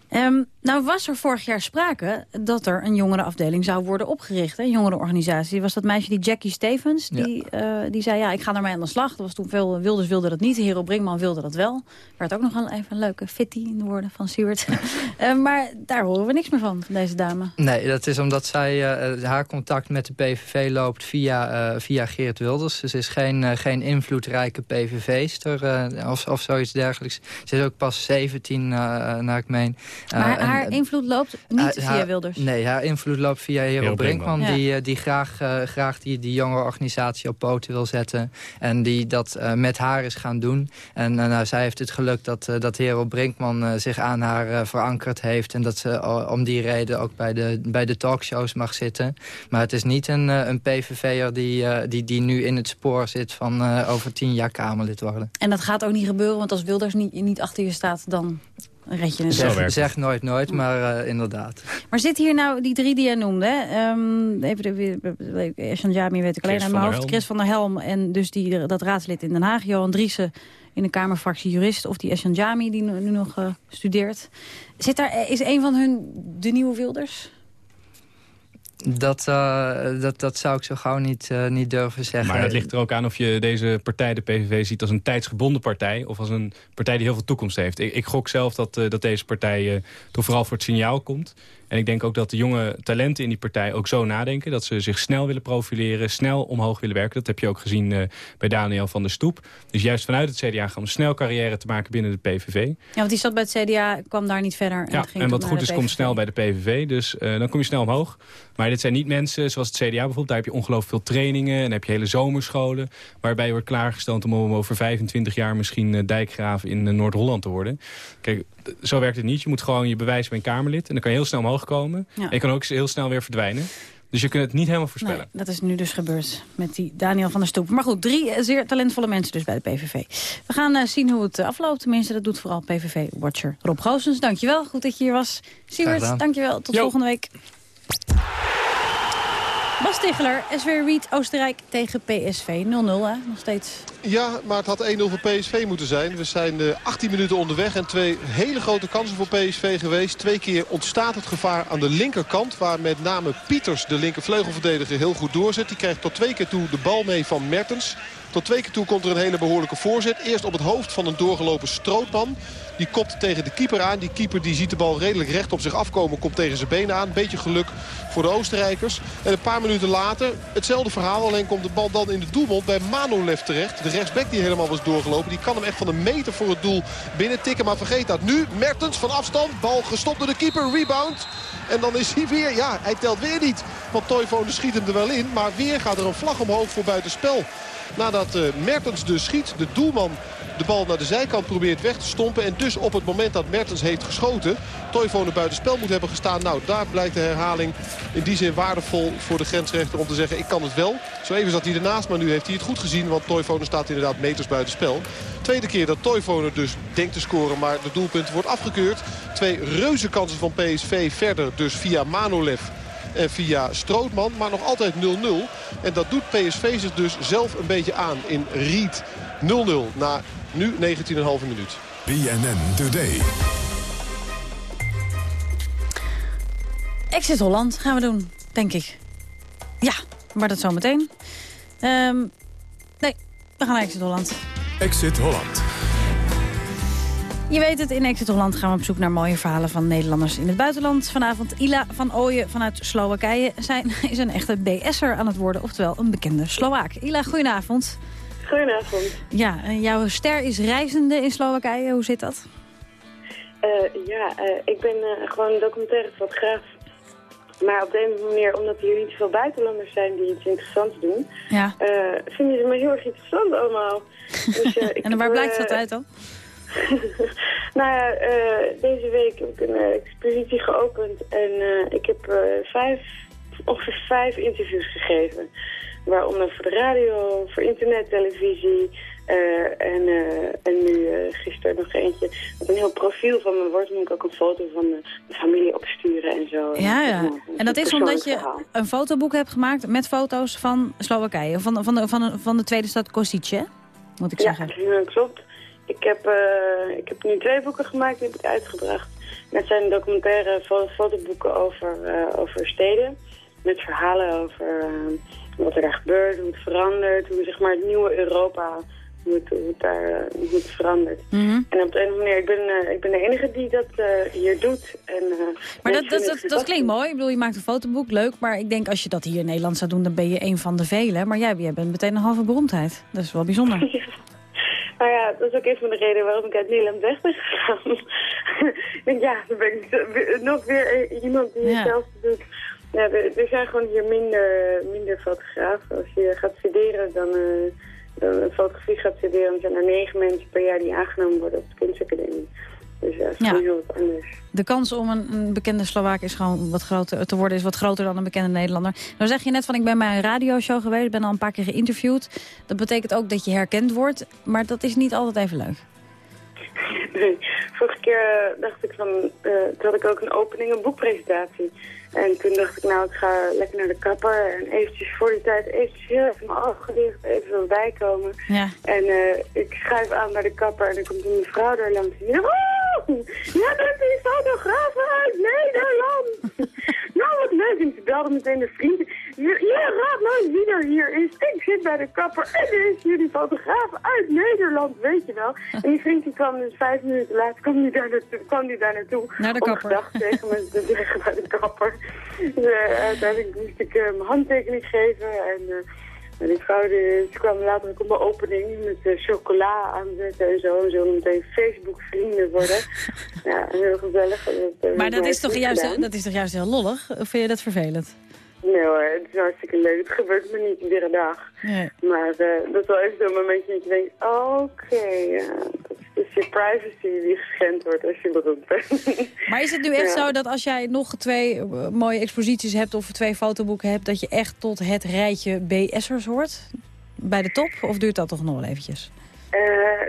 Ehm, nou was er vorig jaar sprake dat er een jongerenafdeling zou worden opgericht. Een jongerenorganisatie. Was dat meisje die Jackie Stevens. Die, eh, die zei, ja, ik ga ermee aan de slag. Dat was toen veel, Wilders wilde dat niet. Hero Brinkman wilde dat wel. Werd ook nog een, even een leuke fitty in de woorden van Siewert. Eh, maar daar horen we niks meer van, van deze dame. Nee, dat is omdat zij, eh, haar contact met de PVV loopt via, via Geert Wilders. Dus ze is geen, geen invloedrijke PVV'ster of, of zoiets dergelijks. Ze is ook pas 17, eh, naar ik meen. Maar en- haar invloed loopt niet haar- via haar- Wilders. Nee, haar invloed loopt via Hero Hero Brinkman. Brinkman. Die, eh, die graag, eh, graag die, die jonge organisatie op poten wil zetten. En die dat eh, met haar is gaan doen. En eh, nou, zij heeft het geluk dat, eh, dat Hero Brinkman eh, zich aan haar eh, verankerd heeft. En dat ze eh, om die reden ook bij de, bij de talkshows mag zitten. Maar het is niet een, eh, een PVV'er die, eh, die, die nu in het spoor zit van eh, over tien jaar Kamerlid worden. En dat gaat ook niet gebeuren, want als Wilders niet, niet achter je staat, dan red je het. Zeg, zeg nooit nooit, maar eh, inderdaad. Maar zit hier nou die drie die jij noemde? hè? Ehm, even de Eshan Jami weet ik alleen aan van mijn der hoofd. Helm. Chris van der Helm en dus die, dat raadslid in Den Haag. Johan Driessen in de Kamerfractie jurist. Of die Eshan Jami die nu, nu nog eh, studeert. Zit daar, is een van hun de nieuwe Wilders? Dat, eh, dat, dat zou ik zo gauw niet, eh, niet durven zeggen. Maar het ligt er ook aan of je deze partij, de PVV, ziet als een tijdsgebonden partij... of als een partij die heel veel toekomst heeft. Ik, ik gok zelf dat, eh, dat deze partij eh, toch vooral voor het signaal komt. En ik denk ook dat de jonge talenten in die partij ook zo nadenken. Dat ze zich snel willen profileren, snel omhoog willen werken. Dat heb je ook gezien eh, bij Daniel van der Stoep. Dus juist vanuit het CDA gaan om snel carrière te maken binnen de PVV. Ja, want die zat bij het CDA, kwam daar niet verder. En Ja, ging en wat goed is, komt snel bij de PVV. Dus eh, dan kom je snel omhoog. Maar dit zijn niet mensen zoals het CDA bijvoorbeeld. Daar heb je ongelooflijk veel trainingen. En dan heb je hele zomerscholen. Waarbij je wordt klaargesteld om over 25 jaar misschien eh, dijkgraaf in eh, Noord-Holland te worden. Kijk, zo werkt het niet. Je moet gewoon je bewijzen bij een Kamerlid. En dan kan je heel snel omhoog komen. Ja. En je kan ook heel snel weer verdwijnen. Dus je kunt het niet helemaal voorspellen. Nee, dat is nu dus gebeurd met die Daniel van der Stoep. Maar goed, drie eh, zeer talentvolle mensen dus bij de PVV. We gaan eh, zien hoe het afloopt. Tenminste, dat doet vooral PVV-watcher Rob Goossens. Dankjewel, goed dat je hier was. Siewert, dankjewel. Tot Jo. volgende week. Bas Ticheler, SW Riet, Oostenrijk tegen PSV. 0-0 hè, nog steeds. Ja, maar het had 1-0 voor PSV moeten zijn. We zijn eh, 18 minuten onderweg en twee hele grote kansen voor PSV geweest. Twee keer ontstaat het gevaar aan de linkerkant... waar met name Pieters, de linkervleugelverdediger, heel goed doorzet. Die krijgt tot twee keer toe de bal mee van Mertens. Tot twee keer toe komt er een hele behoorlijke voorzet. Eerst op het hoofd van een doorgelopen strootman. Die kopt tegen de keeper aan. Die keeper die ziet de bal redelijk recht op zich afkomen. Komt tegen zijn benen aan. Beetje geluk voor de Oostenrijkers. En een paar minuten later hetzelfde verhaal. Alleen komt de bal dan in de doelmond bij Manolev terecht. De rechtsback die helemaal was doorgelopen. Die kan hem echt van een meter voor het doel binnen tikken. Maar vergeet dat. Nu Mertens van afstand. Bal gestopt door de keeper. Rebound. En dan is hij weer, ja, hij telt weer niet. Want Toivonen schiet hem er wel in. Maar weer gaat er een vlag omhoog voor buitenspel. Nadat eh, Mertens dus schiet, de doelman de bal naar de zijkant probeert weg te stompen. En dus op het moment dat Mertens heeft geschoten... Toivonen buitenspel moet hebben gestaan. Nou, daar blijkt de herhaling in die zin waardevol voor de grensrechter om te zeggen... ik kan het wel. Zo even zat hij ernaast, maar nu heeft hij het goed gezien. Want Toivonen staat inderdaad meters buitenspel. Tweede keer dat Toivonen dus denkt te scoren, maar de doelpunt wordt afgekeurd. Twee reuze kansen van PSV verder, dus via Manolev en via Strootman. Maar nog altijd 0-0. En dat doet PSV zich dus zelf een beetje aan in Ried. 0-0 na nu 19,5 minuut. BNN Today. Exit Holland gaan we doen, denk ik. Ja, maar dat zometeen. Ehm nee, we gaan naar Exit Holland. Exit Holland. Je weet het, in Exit Holland gaan we op zoek naar mooie verhalen van Nederlanders in het buitenland. Vanavond Ila van Ooyen vanuit Slowakije zijn, is een echte BS'er aan het worden, oftewel een bekende Slowaak. Ila, goedenavond. Goedenavond. Ja, en jouw ster is reizende in Slowakije, hoe zit dat? Eh, ja, eh, ik ben eh, gewoon een documentaire fotograaf. Maar op de een of andere manier, omdat hier niet zoveel buitenlanders zijn die iets interessants doen, Ja. vinden ze me heel erg interessant allemaal. Dus, ik En waar heb, blijkt dat uit dan? nou ja, deze week heb ik een expositie geopend en ik heb vijf, ongeveer vijf interviews gegeven. Waaronder voor de radio, voor internet, televisie eh, en, eh, en nu eh, gisteren nog eentje. Met een heel profiel van me wordt, moet ik ook een foto van de, familie opsturen en zo. Ja, En dat is omdat je verhaal. een fotoboek hebt gemaakt met foto's van Slowakije. Van, van, de, van, de, van de tweede stad Kosice, moet ik zeggen. ja, klopt. Ik heb, ik heb nu twee boeken gemaakt, die heb ik uitgebracht. Dat zijn documentaire fo- fotoboeken over, over steden. Met verhalen over wat er daar gebeurt, hoe het verandert. Hoe zeg maar, het nieuwe Europa, hoe het, hoe het daar eh, hoe het verandert. Mhm. En op de een of andere manier, ik ben, eh, ik ben de enige die dat eh, hier doet. En, Maar dat, dat, dat, klinkt mooi. Ik bedoel, je maakt een fotoboek, leuk. Maar ik denk als je dat hier in Nederland zou doen, dan ben je een van de velen. Maar jij, jij bent meteen een halve beroemdheid. Dat is wel bijzonder. Nou ja, dat is ook een van de redenen waarom ik uit Nederland weg ben gegaan. ja, dan ben ik nog weer iemand die Ja. hetzelfde doet. Ja, er, er zijn gewoon hier minder, minder fotografen. Als je gaat studeren, dan, eh, dan een fotografie gaat studeren, dan zijn er negen mensen per jaar die aangenomen worden op de kunstacademie. Dus ja, dat is Ja. wat anders. De kans om een, een bekende Slovaak is gewoon wat groter, te worden is wat groter dan een bekende Nederlander. Nou zeg je net van ik ben bij een radioshow geweest, ik ben al een paar keer geïnterviewd. Dat betekent ook dat je herkend wordt, maar dat is niet altijd even leuk. Nee, vorige keer eh, dacht ik van, eh toen had ik ook een opening, een boekpresentatie. En toen dacht ik, nou, ik ga lekker naar de kapper en eventjes voor die tijd eventjes heel even mijn ogen gedicht, even wat bijkomen. Ja. En eh, ik schuif aan bij de kapper en dan komt een mevrouw daar langs. En die zegt, oh, jij bent die fotograaf uit Nederland. nou, wat leuk. En ze belde meteen de vriend. Ja, raad nou wie er hier is. Ik zit bij de kapper en er is die fotograaf uit Nederland, weet je wel. En die vriend die kwam dus vijf minuten later kwam die daar naartoe. Kwam die daar naartoe Naar de kapper. tegen me te zeggen bij de kapper. Dus, eh, uiteindelijk moest ik eh, mijn handtekening geven en... en die vrouw die, kwam later ook op mijn opening met chocola aanzetten en zo. En zo meteen Facebook-vrienden worden. ja, heel gezellig. Dat, Maar dat is, toch juist, dat is toch juist heel lollig? Of vind je dat vervelend? Nee hoor, het is hartstikke leuk. Het gebeurt me niet iedere dag. Nee. Maar eh, dat is wel even zo'n momentje dat je denkt, oké, ja, dat is dus je privacy die geschend wordt als je beroemd bent. Maar is het nu echt Ja. zo dat als jij nog twee eh, mooie exposities hebt of twee fotoboeken hebt, dat je echt tot het rijtje BS'ers hoort? Bij de top? Of duurt dat toch nog wel eventjes? Eh,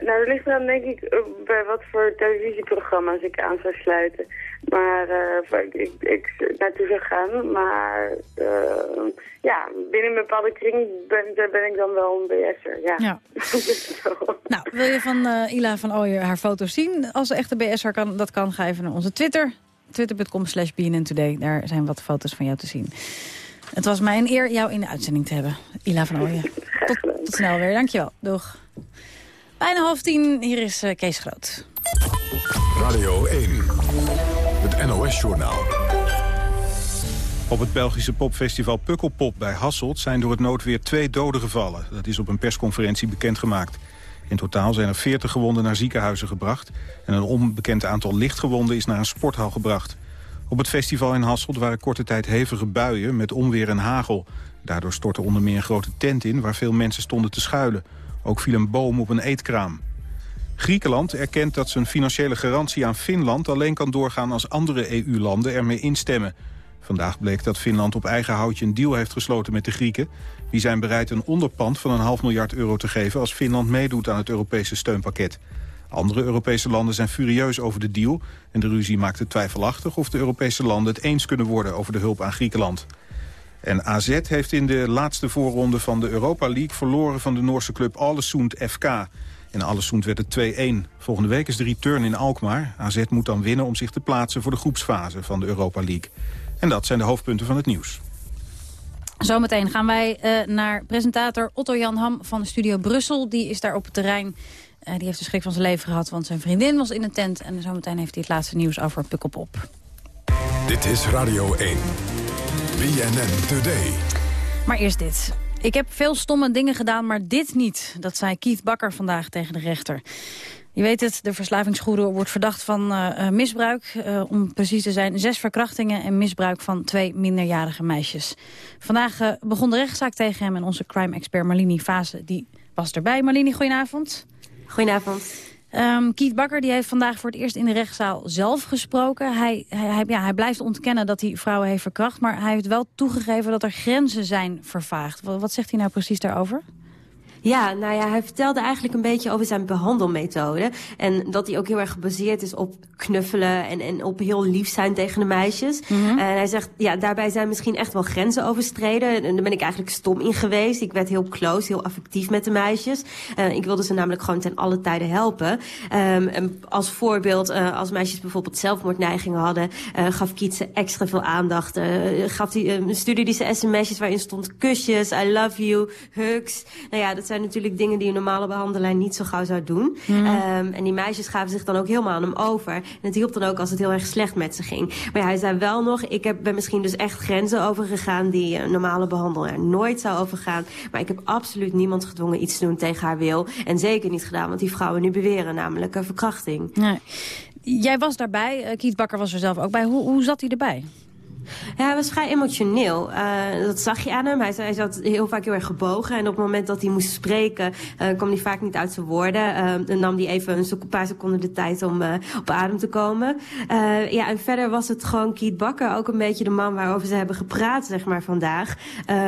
nou, dat ligt eraan denk ik eh, bij wat voor televisieprogramma's ik aan zou sluiten. Maar waar ik, ik, ik naartoe zou gaan. Maar eh, ja, binnen een bepaalde kring ben, ben ik dan wel een BS'er. Ja. Ja. Nou, wil je van eh, Ila van Ooyen haar foto's zien? Als ze echt een BS'er kan, dat kan, ga even naar onze Twitter. Twitter.com slash Today. Daar zijn wat foto's van jou te zien. Het was mij een eer jou in de uitzending te hebben. Ila van Ooyen. Tot, tot snel weer. Dankjewel. Doeg. Bijna half tien. Hier is Kees Groot. Radio 1. Het NOS-journaal. Op het Belgische popfestival Pukkelpop bij Hasselt zijn door het noodweer twee doden gevallen. Dat is op een persconferentie bekendgemaakt. In totaal zijn er 40 gewonden naar ziekenhuizen gebracht... en een onbekend aantal lichtgewonden is naar een sporthal gebracht. Op het festival in Hasselt waren korte tijd hevige buien met onweer en hagel. Daardoor stortte onder meer een grote tent in waar veel mensen stonden te schuilen. Ook viel een boom op een eetkraam. Griekenland erkent dat zijn financiële garantie aan Finland alleen kan doorgaan als andere EU-landen ermee instemmen. Vandaag bleek dat Finland op eigen houtje een deal heeft gesloten met de Grieken. Die zijn bereid een onderpand van een half miljard euro te geven... als Finland meedoet aan het Europese steunpakket. Andere Europese landen zijn furieus over de deal... en de ruzie maakt het twijfelachtig of de Europese landen het eens kunnen worden... over de hulp aan Griekenland. En AZ heeft in de laatste voorronde van de Europa League... verloren van de Noorse club Alesund FK. In Alesund werd het 2-1. Volgende week is de return in Alkmaar. AZ moet dan winnen om zich te plaatsen voor de groepsfase van de Europa League. En dat zijn de hoofdpunten van het nieuws. Zometeen gaan wij eh, naar presentator Otto Jan Ham van Studio Brussel. Die is daar op het terrein. Eh, die heeft de schrik van zijn leven gehad, want zijn vriendin was in een tent. En zometeen heeft hij het laatste nieuws over Pukkelpop. Dit is Radio 1. BNN Today. Maar eerst dit. Ik heb veel stomme dingen gedaan, maar dit niet. Dat zei Keith Bakker vandaag tegen de rechter. Je weet het, de verslavingsgoede wordt verdacht van uh, misbruik. Uh, om precies te zijn, zes verkrachtingen en misbruik van twee minderjarige meisjes. Vandaag begon de rechtszaak tegen hem en onze crime-expert Marlini Fase die was erbij. Marlini, goedenavond. Goedenavond. Um, Keith Bakker die heeft vandaag voor het eerst in de rechtszaal zelf gesproken. Hij, hij, ja, hij blijft ontkennen dat hij vrouwen heeft verkracht... maar hij heeft wel toegegeven dat er grenzen zijn vervaagd. Wat zegt hij nou precies daarover? Ja, nou ja, hij vertelde eigenlijk een beetje over zijn behandelmethode. En dat die ook heel erg gebaseerd is op knuffelen en, en op heel lief zijn tegen de meisjes. Mm -hmm. En hij zegt, ja, daarbij zijn misschien echt wel grenzen overstreden. En daar ben ik eigenlijk stom in geweest. Ik werd heel close, heel affectief met de meisjes. Uh, ik wilde ze namelijk gewoon ten alle tijden helpen. Um, en als voorbeeld, uh, als meisjes bijvoorbeeld zelfmoordneigingen hadden... Uh, gaf Kiet ze extra veel aandacht. gaf die, stuurde die ze sms'jes waarin stond kusjes, I love you, hugs. Nou ja, dat zijn natuurlijk dingen die een normale behandelaar niet zo gauw zou doen. Mm. Um, en die meisjes gaven zich dan ook helemaal aan hem over. En het hielp dan ook als het heel erg slecht met ze ging. Maar ja, hij zei wel nog, ik heb, ben misschien dus echt grenzen overgegaan... die een normale behandelaar nooit zou overgaan. Maar ik heb absoluut niemand gedwongen iets te doen tegen haar wil. En zeker niet gedaan wat die vrouwen nu beweren, namelijk een verkrachting. Nee. Jij was daarbij, Kiet Bakker was er zelf ook bij. Hoe, hoe zat hij erbij? Ja, hij was vrij emotioneel. Uh, dat zag je aan hem. Hij, hij zat heel vaak heel erg gebogen. En op het moment dat hij moest spreken, uh, kwam hij vaak niet uit zijn woorden. Uh, dan nam hij even een paar seconden de tijd om op adem te komen. ja, en verder was het gewoon Kiet Bakker, ook een beetje de man waarover ze hebben gepraat, zeg maar, vandaag.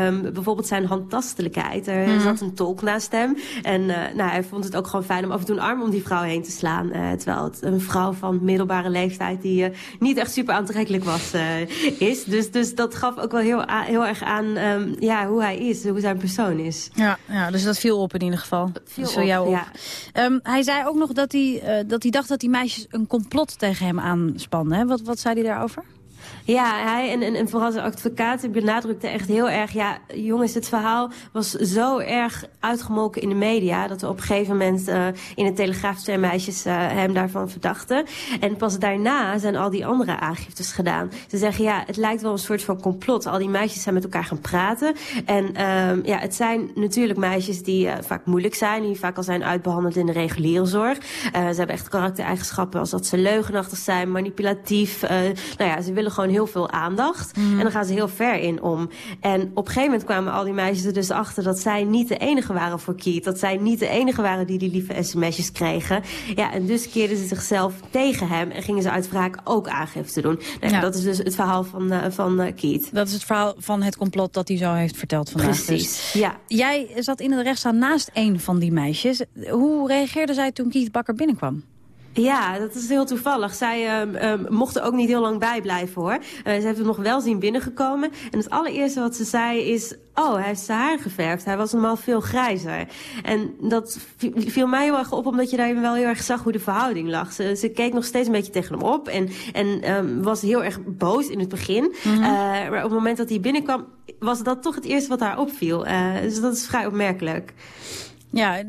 Um, bijvoorbeeld zijn handtastelijkheid. Er mm. zat een tolk naast hem. En nou, hij vond het ook gewoon fijn om af en toe een arm om die vrouw heen te slaan. terwijl het een vrouw van middelbare leeftijd die niet echt super aantrekkelijk was, is. Dus, dus dat gaf ook wel heel, heel erg aan um, ja, hoe hij is, hoe zijn persoon is. Ja, ja dus dat viel op in ieder geval. Viel voor jou op. Ja. Um, hij zei ook nog dat hij, uh, dat hij dacht dat die meisjes een complot tegen hem aanspannen. Hè? Wat, wat zei hij daarover? Ja, hij en, en, vooral zijn advocaat benadrukte echt heel erg... ja, jongens, het verhaal was zo erg uitgemolken in de media... dat we op een gegeven moment uh, in de Telegraaf twee meisjes uh, hem daarvan verdachten. En pas daarna zijn al die andere aangiftes gedaan. Ze zeggen, ja, het lijkt wel een soort van complot. Al die meisjes zijn met elkaar gaan praten. En um, ja, het zijn natuurlijk meisjes die uh, vaak moeilijk zijn... die vaak al zijn uitbehandeld in de reguliere zorg. ze hebben echt karaktereigenschappen als dat ze leugenachtig zijn, manipulatief. nou ja, ze willen gewoon heel veel aandacht. Mm. En dan gaan ze heel ver in om. En op een gegeven moment kwamen al die meisjes er dus achter... dat zij niet de enige waren voor Kiet. Dat zij niet de enige waren die die lieve sms'jes kregen. Ja, en dus keerden ze zichzelf tegen hem... en gingen ze uit wraak ook aangifte doen. Nou, ja. Dat is dus het verhaal van, uh, van uh, Kiet. Dat is het verhaal van het complot dat hij zo heeft verteld vandaag. Precies, dus. ja. Jij zat in de rechtszaal naast een van die meisjes. Hoe reageerde zij toen Kiet Bakker binnenkwam? Ja, dat is heel toevallig. Zij um, um, mocht er ook niet heel lang bij blijven hoor. Uh, ze heeft hem nog wel zien binnengekomen. En het allereerste wat ze zei is... Oh, hij heeft zijn haar geverfd. Hij was normaal veel grijzer. En dat viel mij heel erg op, omdat je daar wel heel erg zag hoe de verhouding lag. Ze, ze keek nog steeds een beetje tegen hem op. En, en um, was heel erg boos in het begin. Mm -hmm. uh, maar op het moment dat hij binnenkwam, was dat toch het eerste wat haar opviel. Uh, dus dat is vrij opmerkelijk. Ja,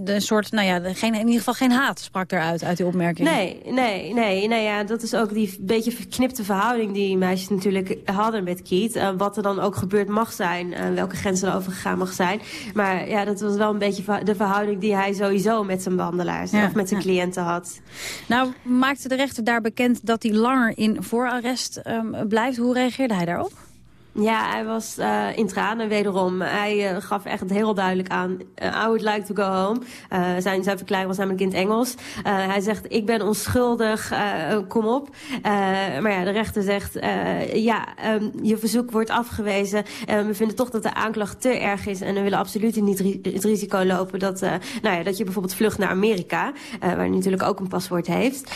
de soort, nou ja, geen, in ieder geval geen haat sprak eruit uit die opmerking. Nee, nee, nee. Nou ja, dat is ook die beetje verknipte verhouding die meisjes natuurlijk hadden met Keith. Uh, wat er dan ook gebeurd mag zijn, uh, welke grenzen er overgegaan mag zijn. Maar ja, dat was wel een beetje de verhouding die hij sowieso met zijn behandelaars ja, of met zijn ja. cliënten had. Nou, maakte de rechter daar bekend dat hij langer in voorarrest um, blijft. Hoe reageerde hij daarop? Ja, hij was uh, in tranen wederom. Hij uh, gaf echt heel duidelijk aan, uh, I would like to go home. zijn, zijn verklaring was namelijk in het Engels. hij zegt, ik ben onschuldig, kom op. maar ja, de rechter zegt, ja, um, je verzoek wordt afgewezen. we vinden toch dat de aanklacht te erg is. En we willen absoluut niet het risico lopen dat, nou ja, dat je bijvoorbeeld vlucht naar Amerika. waar hij natuurlijk ook een paspoort heeft.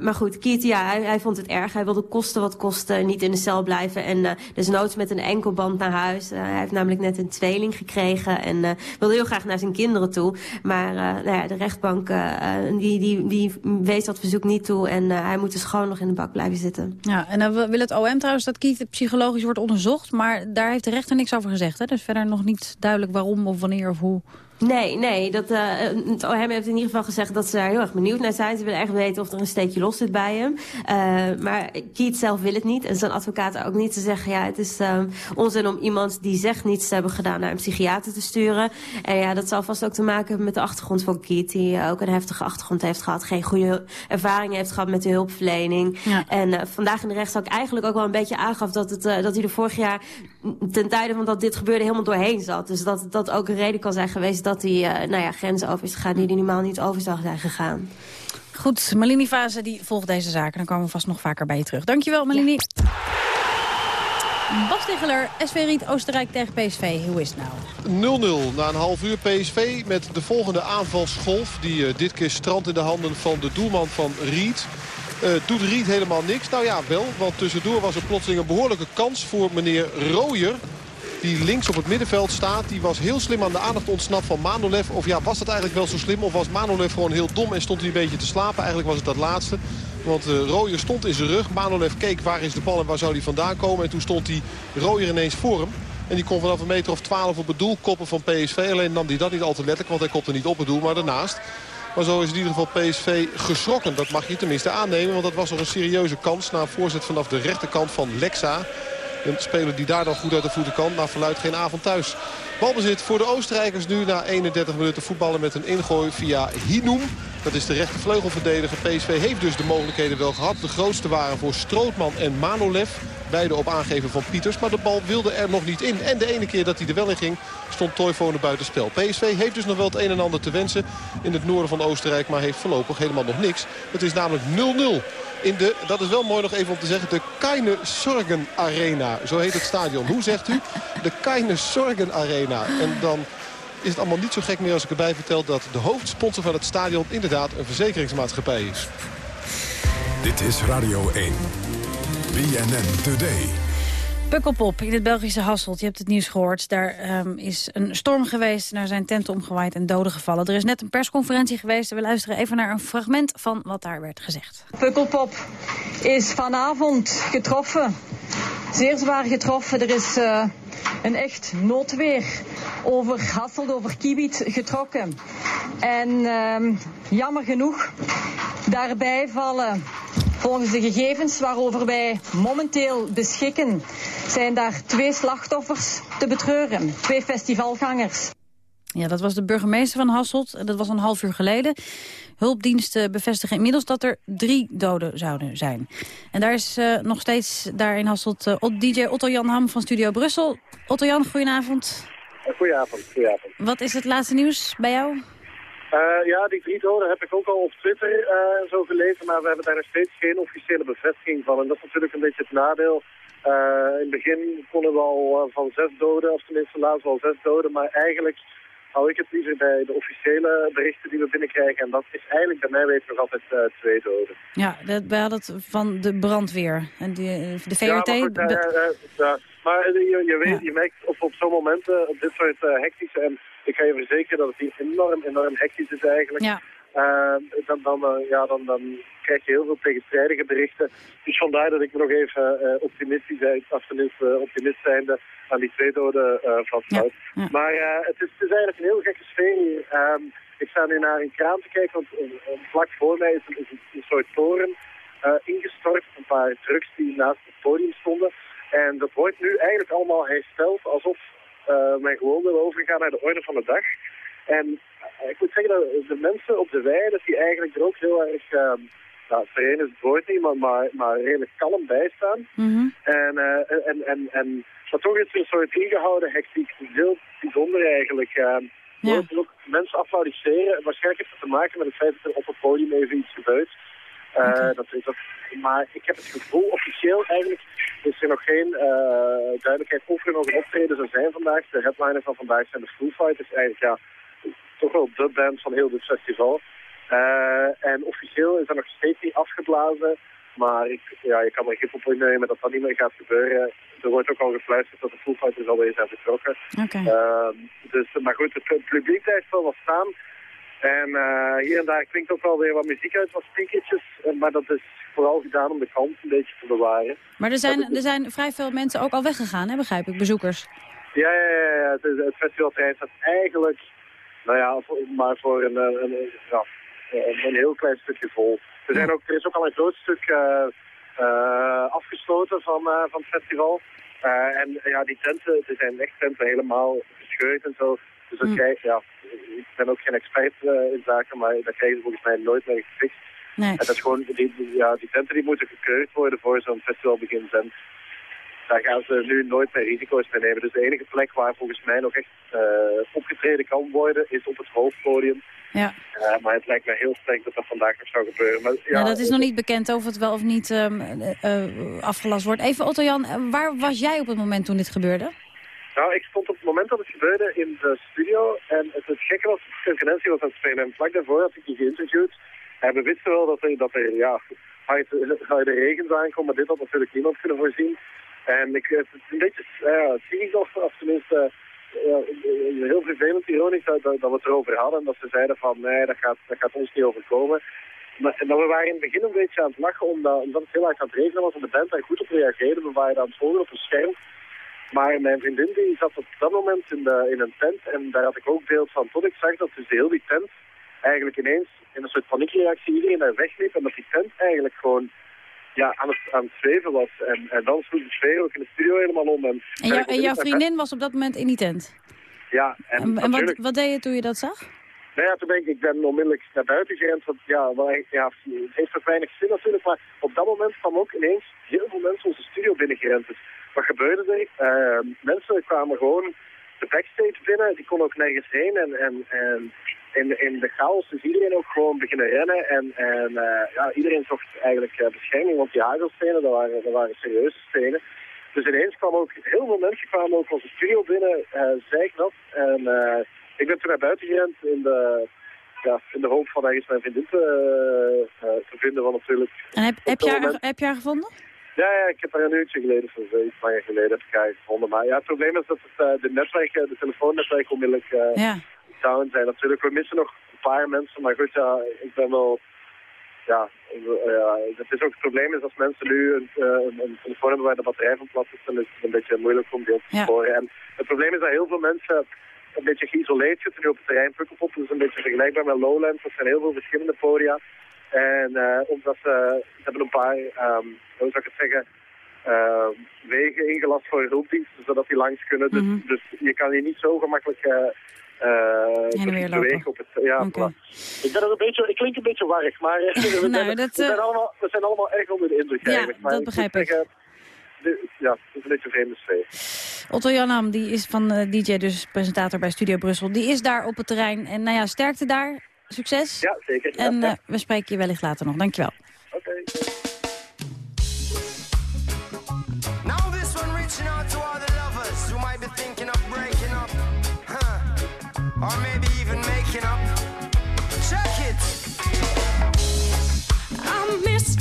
maar goed, Keith, ja, hij, hij, vond het erg. Hij wilde kosten wat kosten, niet in de cel blijven. En dus met een enkelband naar huis. Uh, hij heeft namelijk net een tweeling gekregen en uh, wilde heel graag naar zijn kinderen toe. Maar uh, nou ja, de rechtbank die, die, die wees dat verzoek niet toe en hij moet dus gewoon nog in de bak blijven zitten. Ja, en dan wil het OM trouwens dat Kiet psychologisch wordt onderzocht, maar daar heeft de rechter niks over gezegd. Hè? Dus verder nog niet duidelijk waarom of wanneer of hoe. Nee, nee. Dat, uh, het OM heeft in ieder geval gezegd dat ze daar heel erg benieuwd naar zijn. Ze willen echt weten of er een steekje los zit bij hem. Uh, maar Keith zelf wil het niet. En zijn advocaat ook niet. Ze zeggen, ja, het is uh, onzin om iemand die zegt niets te hebben gedaan naar een psychiater te sturen. En ja, dat zal vast ook te maken hebben met de achtergrond van Keith. Die ook een heftige achtergrond heeft gehad. Geen goede ervaring heeft gehad met de hulpverlening. Ja. En vandaag in de rechtszaak eigenlijk ook wel een beetje aangaf dat, het, dat hij er vorig jaar ten tijde van dat dit gebeurde helemaal doorheen zat. Dus dat dat ook een reden kan zijn geweest dat hij uh, nou ja, grenzen over is gegaan die hij normaal niet over zou zijn gegaan. Goed, Malini Fase die volgt deze zaken. Dan komen we vast nog vaker bij je terug. Dankjewel, Malini. Ja. Bas Tegeler, SV Riet Oostenrijk tegen PSV. Hoe is het nou? 0-0 na een half uur PSV met de volgende aanvalsgolf. Die uh, dit keer strandt in de handen van de doelman van Riet. Uh, doet Riet helemaal niks? Nou ja, wel. Want tussendoor was er plotseling een behoorlijke kans voor meneer Rooyer die links op het middenveld staat. Die was heel slim aan de aandacht ontsnapt van Manolev. Of ja, was dat eigenlijk wel zo slim? Of was Manolev gewoon heel dom en stond hij een beetje te slapen? Eigenlijk was het dat laatste. Want uh, Rooyer stond in zijn rug. Manolev keek waar is de bal en waar zou hij vandaan komen. En toen stond hij Rooyer ineens voor hem. En die kon vanaf een meter of 12 op het doel koppen van PSV. Alleen nam hij dat niet al te letterlijk, want hij kopte niet op het doel, maar daarnaast. Maar zo is in ieder geval PSV geschrokken. Dat mag je tenminste aannemen, want dat was nog een serieuze kans... na een voorzet vanaf de rechterkant van Lexa. Een speler die daar dan goed uit de voeten kan. Naar verluid geen avond thuis. Balbezit voor de Oostenrijkers nu na 31 minuten voetballen met een ingooi via Hinoem. Dat is de rechtervleugelverdediger. PSV heeft dus de mogelijkheden wel gehad. De grootste waren voor Strootman en Manolev. Beide op aangeven van Pieters. Maar de bal wilde er nog niet in. En de ene keer dat hij er wel in ging, stond Toivonen buitenspel. PSV heeft dus nog wel het een en ander te wensen in het noorden van Oostenrijk. Maar heeft voorlopig helemaal nog niks. Het is namelijk 0-0 in de, dat is wel mooi nog even om te zeggen, de Keine Sorgen Arena. Zo heet het stadion. Hoe zegt u? De Keine Sorgen Arena. En dan is het allemaal niet zo gek meer als ik erbij vertel... dat de hoofdsponsor van het stadion inderdaad een verzekeringsmaatschappij is. Dit is Radio 1. BNN Today. Pukkelpop in het Belgische Hasselt. Je hebt het nieuws gehoord. Daar um, is een storm geweest. Daar zijn tenten omgewaaid en doden gevallen. Er is net een persconferentie geweest. We luisteren even naar een fragment van wat daar werd gezegd. Pukkelpop is vanavond getroffen. Zeer zwaar getroffen. Er is uh, een echt noodweer over Hasselt, over Kibiet getrokken. En uh, jammer genoeg, daarbij vallen Volgens de gegevens waarover wij momenteel beschikken, zijn daar twee slachtoffers te betreuren. Twee festivalgangers. Ja, dat was de burgemeester van Hasselt. Dat was een half uur geleden. Hulpdiensten bevestigen inmiddels dat er drie doden zouden zijn. En daar is uh, nog steeds daar in Hasselt uh, DJ Otto-Jan Ham van Studio Brussel. Otto-Jan, goedenavond. Goedenavond, goedenavond. Wat is het laatste nieuws bij jou? Uh, ja, die drie doden heb ik ook al op Twitter uh, zo gelezen, maar we hebben daar nog steeds geen officiële bevestiging van. En dat is natuurlijk een beetje het nadeel. Uh, in het begin konden we al van zes doden, of tenminste laatst al zes doden, maar eigenlijk hou ik het liever bij de officiële berichten die we binnenkrijgen. En dat is eigenlijk bij mij weten nog altijd twee doden. Ja, dat, we hadden het van de brandweer en de, de VRT. Ja, maar, goed, ja, maar je, je, weet, je merkt op, op zo'n momenten, op dit soort hectische en ik ga je verzekeren dat het hier enorm, enorm hectisch is eigenlijk. Ja. Uh, dan, dan, uh, ja, dan, dan krijg je heel veel tegenstrijdige berichten. Dus vandaar dat ik nog even uh, optimistisch, of tenminste optimist zijnde, aan die twee doden vasthoud. Ja. Ja. Maar het is, het, is, eigenlijk een heel gekke sfeer hier. Um, ik sta nu naar een kraan te kijken, want vlak voor mij is een, is een, een soort toren ingestort. Een paar trucks die naast het podium stonden. En dat wordt nu eigenlijk allemaal hersteld alsof men gewoon wil overgaan naar de orde van de dag. En uh, ik moet zeggen dat de mensen op de wei, dat die eigenlijk er ook heel erg, uh, nou, sereen is het woord niet, maar, maar, maar redelijk kalm bij staan. Mm -hmm. en, en, en, en Maar toch is er een soort ingehouden hectiek. Heel bijzonder eigenlijk. Uh, ja. Ook mensen applaudisseren. Waarschijnlijk heeft het te maken met het feit dat er op het podium even iets gebeurt. Okay. dat, dat, maar ik heb het gevoel, officieel eigenlijk, is er nog geen uh, duidelijkheid of er nog een optreden zou zijn vandaag. De headliner van vandaag zijn de Foo Fighters. Eigenlijk ja, toch wel de band van heel dit festival. Uh, en officieel is dat nog steeds niet afgeblazen. Maar ik, ja, je kan er geen op nemen dat dat niet meer gaat gebeuren. Er wordt ook al gefluisterd dat de Foo Fighters alweer zijn vertrokken. Okay. Uh, dus, maar goed, het, het publiek blijft wel wat staan. En uh, hier en daar klinkt ook wel weer wat muziek uit, wat spiekertjes. maar dat is vooral gedaan om de kant een beetje te bewaren. Maar er zijn, er zijn vrij veel mensen ook al weggegaan, hè, begrijp ik, bezoekers? Ja, ja, ja. ja. Het, het festivalterrein staat eigenlijk, nou ja, voor, maar voor een, een, ja, een heel klein stukje vol. Er, zijn ook, er is ook al een groot stuk uh, uh, afgesloten van, van het festival. en ja, die tenten, er zijn echt tenten helemaal gescheurd en zo. Dus dat krijg, ja, ik ben ook geen expert in zaken, maar dat krijgen ze volgens mij nooit meer gefixt. Nee. En dat is gewoon, die, ja, die tenten die moeten gekeurd worden voor zo'n festival begint. En daar gaan ze nu nooit meer risico's mee nemen. Dus de enige plek waar volgens mij nog echt eh, opgetreden kan worden, is op het hoofdpodium. Ja. Eh, maar het lijkt me heel sterk dat dat vandaag nog zou gebeuren. Maar, ja, dat is nog niet bekend of het wel of niet ehm, eh, eh, afgelast wordt. Even Otto-Jan, eh, waar was jij op het moment toen dit gebeurde? Nou, ik stond op het moment dat het gebeurde in de studio. En het, het gekke was, de conferentie was aan het spelen. En vlak daarvoor had ik die geïnterviewd. En we wisten wel dat er, dat er ja, hard, harde regens aankomen. Maar dit had natuurlijk niemand kunnen voorzien. En ik, het een beetje uh, cynisch of, of tenminste ja, heel vervelend ironisch dat, dat, we het erover hadden. En dat ze zeiden van nee, dat gaat, dat gaat ons niet overkomen. Maar, en we waren in het begin een beetje aan het lachen omdat, omdat het heel erg aan het regenen was. En de band daar goed op reageerde. We waren aan het volgen op een scherm. Maar mijn vriendin die zat op dat moment in, de, in een tent en daar had ik ook beeld van. Tot ik zag dat dus heel die tent eigenlijk ineens in een soort paniekreactie iedereen daar wegliep. En dat die tent eigenlijk gewoon ja, aan, het, aan het zweven was. En, en dan sloeg de sfeer ook in de studio helemaal om. En, En, jou- en jouw vriendin was op dat moment in die tent? Ja, en, En, en wat, wat deed je toen je dat zag? Nou ja, toen ben ik, ik ben onmiddellijk naar buiten gerend. Want ja, wel, ja, het heeft ook weinig zin natuurlijk. Maar op dat moment kwam ook ineens heel veel mensen onze studio binnengerend. Dus wat gebeurde er? Eh, mensen kwamen gewoon de backstage binnen. Die konden ook nergens heen. En, en, en in, in de chaos is iedereen ook gewoon beginnen rennen. En, en eh, ja, iedereen zocht eigenlijk eh, bescherming. Want die hagelstenen, dat waren, dat waren serieuze stenen. Dus ineens kwam ook, heel veel mensen kwamen ook onze studio binnen, eh zeiknat. En ik ben toen naar buiten gerend in de, ja, in de hoop van ergens mijn vriendin te, te vinden. Want natuurlijk... En heb, heb, je haar, heb je haar gevonden? Ja, ja, ik heb haar een uurtje geleden, of iets langer geleden, heb ik haar gevonden. Maar ja, het probleem is dat het, eh, de netwerken, de telefoonnetwerken onmiddellijk eh, Ja. down zijn. Natuurlijk, we missen nog een paar mensen, maar goed, ja, ik ben wel... Ja, eh, ja, het is ook het probleem is als mensen nu een, eh, een, een telefoon hebben waar de batterij van plat is, dan is het een beetje moeilijk om die op te Ja. sporen. En het probleem is dat heel veel mensen een beetje geïsoleerd zitten nu op het terrein Pukkelpop. Dat is een beetje vergelijkbaar met Lowlands. Dat zijn heel veel verschillende podia. En eh, omdat ze, ze hebben een paar, ehm, hoe zou ik het zeggen, eh, wegen ingelast voor hulpdiensten, zodat die langs kunnen. Dus, Mhm. dus je kan hier niet zo gemakkelijk eh eh, en weer lopen. bewegen op het... Ja, voilà. Ik ben er een beetje, ik klink een beetje warrig, maar eh, we, Nou, zijn, dat, we, zijn eh, allemaal, we zijn allemaal erg onder de indruk Ja. Maar dat begrijp ik. zeggen, de- ja, het is een beetje een vreemde sfeer. Otto Janham, die is van eh, DJ, dus presentator bij Studio Brussel. Die is daar op het terrein. En nou ja, sterkte daar. Succes. Ja, zeker. En ja. eh, we spreken je wellicht later nog. Dankjewel. Oké. Now this one reaching out to all the lovers who might be thinking of breaking up, huh? Or maybe even making up. Check it. I miss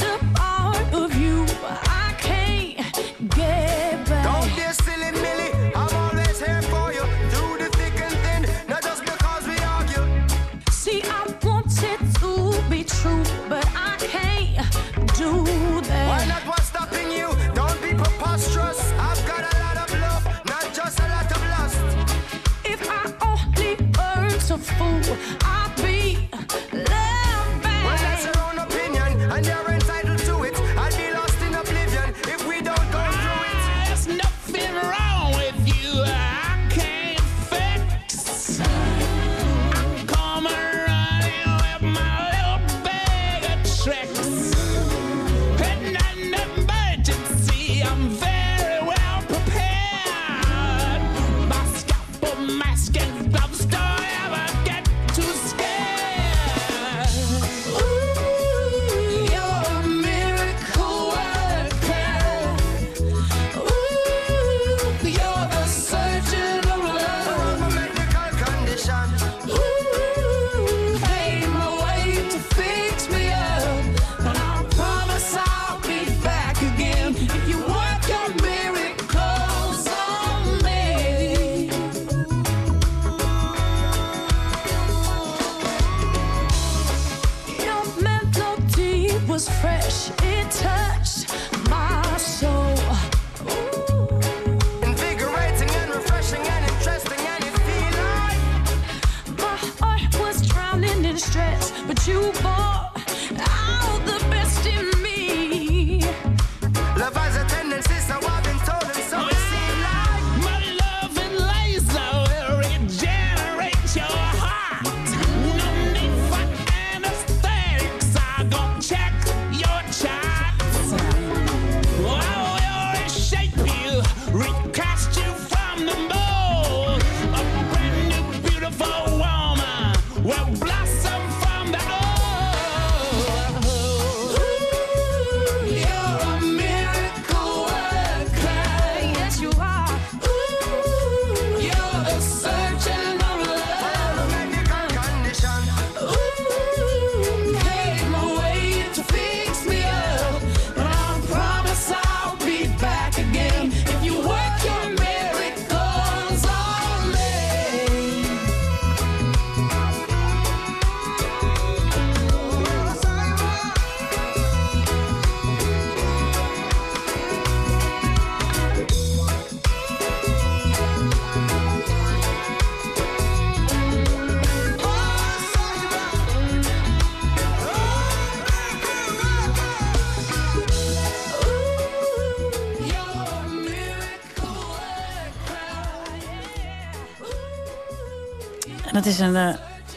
is een eh,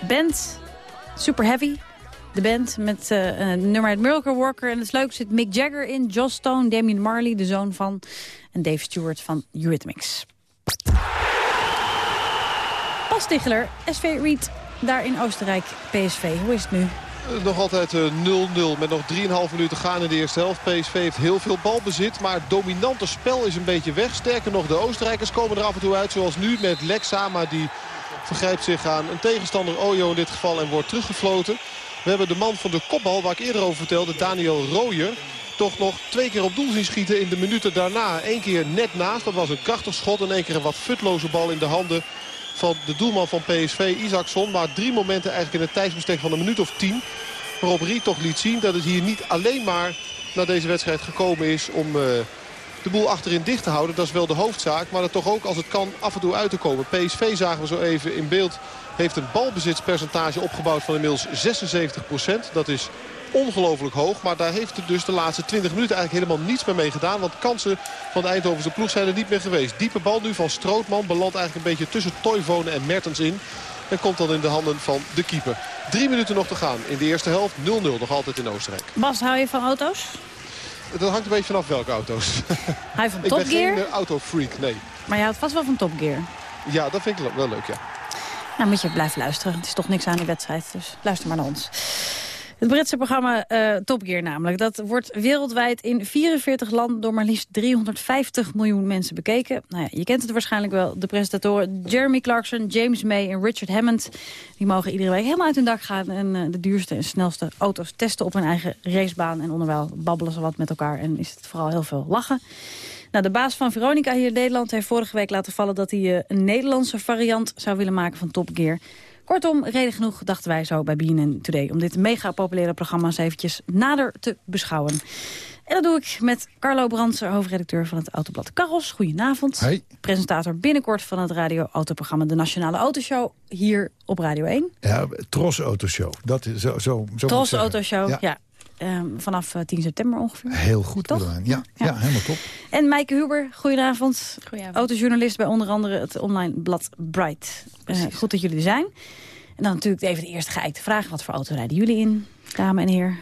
band, super heavy. De band met eh, een nummer uit Miracle Worker. En het is leuk, zit Mick Jagger in, Joss Stone, Damien Marley, de zoon van... en Dave Stewart van Eurythmics. Bas Ticheler, SV Reed, daar in Oostenrijk, PSV. Hoe is het nu? Eh, Nog altijd eh, 0-0 met nog 3,5 minuten gaan in de eerste helft. PSV heeft heel veel balbezit, maar het dominante spel is een beetje weg. Sterker nog, de Oostenrijkers komen er af en toe uit. Zoals nu met Lexa, maar die vergrijpt zich aan een tegenstander Ojo in dit geval en wordt teruggefloten. We hebben de man van de kopbal, waar ik eerder over vertelde, Daniel Rooyer. Toch nog twee keer op doel zien schieten in de minuten daarna. Eén keer net naast, dat was een krachtig schot. En één keer een wat futloze bal in de handen van de doelman van PSV, Isaacson. Maar drie momenten eigenlijk in het tijdsbestek van een minuut of tien. Waarop Riet toch liet zien dat het hier niet alleen maar naar deze wedstrijd gekomen is om eh, de boel achterin dicht te houden. Dat is wel de hoofdzaak. Maar dat toch ook als het kan af en toe uit te komen. PSV zagen we zo even in beeld. Heeft een balbezitspercentage opgebouwd van inmiddels 76% Dat is ongelooflijk hoog. Maar daar heeft het dus de laatste 20 minuten eigenlijk helemaal niets meer mee gedaan. Want kansen van de Eindhovense ploeg zijn er niet meer geweest. Diepe bal nu van Strootman. Belandt eigenlijk een beetje tussen Toivonen en Mertens in. En komt dan in de handen van de keeper. Drie minuten nog te gaan in de eerste helft. 0-0 nog altijd in Oostenrijk. Bas, hou je van auto's? Dat hangt een beetje vanaf welke auto's. Je van Ik Top ben Gear? geen eh, autofreak, nee. Maar je houdt vast wel van Top Gear. Ja, dat vind ik wel leuk, ja. Nou, moet je blijven luisteren. Het is toch niks aan die wedstrijd, dus luister maar naar ons. Het Britse programma eh Top Gear namelijk. Dat wordt wereldwijd in 44 landen door maar liefst 350 miljoen mensen bekeken. Nou ja, je kent het waarschijnlijk wel. De presentatoren Jeremy Clarkson, James May en Richard Hammond... die mogen iedere week helemaal uit hun dak gaan... en eh, de duurste en snelste auto's testen op hun eigen racebaan. En onderwijl babbelen ze wat met elkaar en is het vooral heel veel lachen. Nou, de baas van Veronica hier in Nederland heeft vorige week laten vallen... dat hij eh, een Nederlandse variant zou willen maken van Top Gear... Kortom, reden genoeg, dachten wij zo bij BNN Today... om dit mega populaire programma eens eventjes nader te beschouwen. En dat doe ik met Carlo Brandser, hoofdredacteur van het Autoblad Karros. Goedenavond. Hey. Presentator binnenkort van het radio-autoprogramma De Nationale Autoshow... hier op Radio 1. Ja, Tros Autoshow. Dat is zo, zo, zo Tros. Autoshow, ja. Ja. Ehm, vanaf eh, 10 september ongeveer. Heel goed, Toch? Willemijn. Ja, ja. helemaal top. En Maaike Huber, goedenavond. Goedenavond. Autojournalist bij onder andere het online blad Bright. Eh, goed dat jullie er zijn. En dan natuurlijk even de eerste geëikte vraag. Wat voor auto rijden jullie in, dame en heer?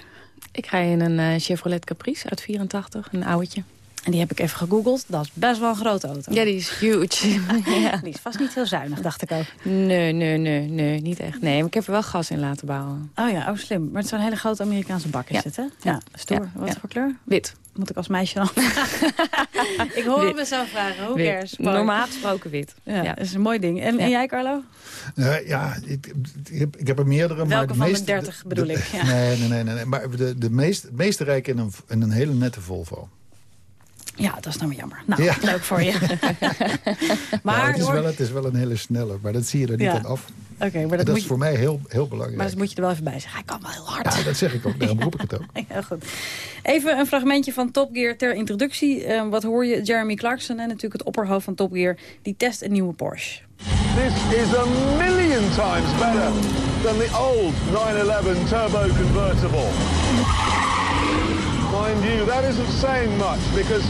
Ik rij in een eh, Chevrolet Caprice uit 84, een ouwtje. En die heb ik even gegoogeld. Dat is best wel een grote auto. Ja, die is huge. ja. Die is vast niet heel zuinig, dacht ik ook. Nee, nee, nee, nee, niet echt. Nee, maar ik heb er wel gas in laten bouwen. Oh ja, oh slim. Maar het is een hele grote Amerikaanse bak is Ja. het, hè? Ja. stoer. Ja. Wat Ja. voor kleur? Wit. Moet ik als meisje dan? ik hoor Wit. mezelf vragen. Hoe cares? Normaal gesproken wit. Ja, Ja. dat is een mooi ding. En, en jij, Carlo? Eh, ja, ik, ik, heb, ik heb er meerdere. maar Welke de van de meeste, 30 bedoel de- ik, ja. Nee, nee, nee, nee, nee. Maar de, de meest, het meeste rijken in een, in een hele nette Volvo. Ja, dat is nou weer jammer. Nou, Ja. leuk voor je. maar Ja, het, is wel, het is wel een hele snelle, maar dat zie je er niet Ja. aan af. Oké, maar dat, dat moet is je, voor mij heel, heel belangrijk. maar dat moet je er wel even bij zeggen. Hij kan wel heel hard. Ja, dat zeg ik ook. Daarom roep ik het ook. Ja, goed. Even een fragmentje van Top Gear ter introductie. Eh, wat hoor je? Jeremy Clarkson, en natuurlijk het opperhoofd van Top Gear... die test een nieuwe Porsche. This is a million times better than the old 911 turbo convertible. Mind you, that isn't saying much because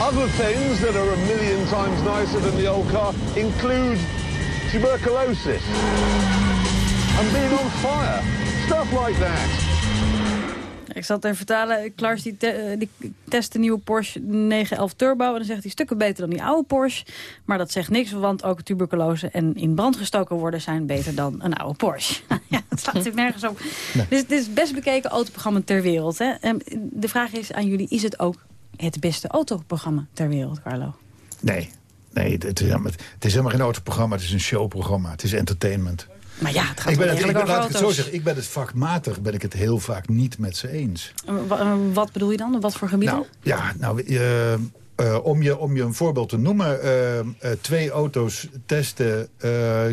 other things that are a million times nicer than the old car include tuberculosis and being on fire. Stuff like that. Ik zal het even vertalen. Klaars die, te- eh, die test de nieuwe Porsche 911 Turbo. En dan zegt hij stukken beter dan die oude Porsche. Maar dat zegt niks, want ook tuberculose en in brand gestoken worden... zijn beter dan een oude Porsche. ja, het staat natuurlijk nergens op. Dus het is het best bekeken autoprogramma ter wereld. Hè? En de vraag is aan jullie, is het ook het beste autoprogramma ter wereld, Carlo? Nee, nee het, is, helemaal- het is helemaal geen autoprogramma. Het is een showprogramma. Het is entertainment. Maar ja, het gaat ik ben het, ik eigenlijk ben, over laat ik het zo zeggen. Ik ben het vakmatig ben ik het heel vaak niet met ze eens. Wa- Wat bedoel je dan? Wat voor gebieden? Nou, ja, nou, eh, eh, om, je, om je een voorbeeld te noemen. eh, twee auto's testen.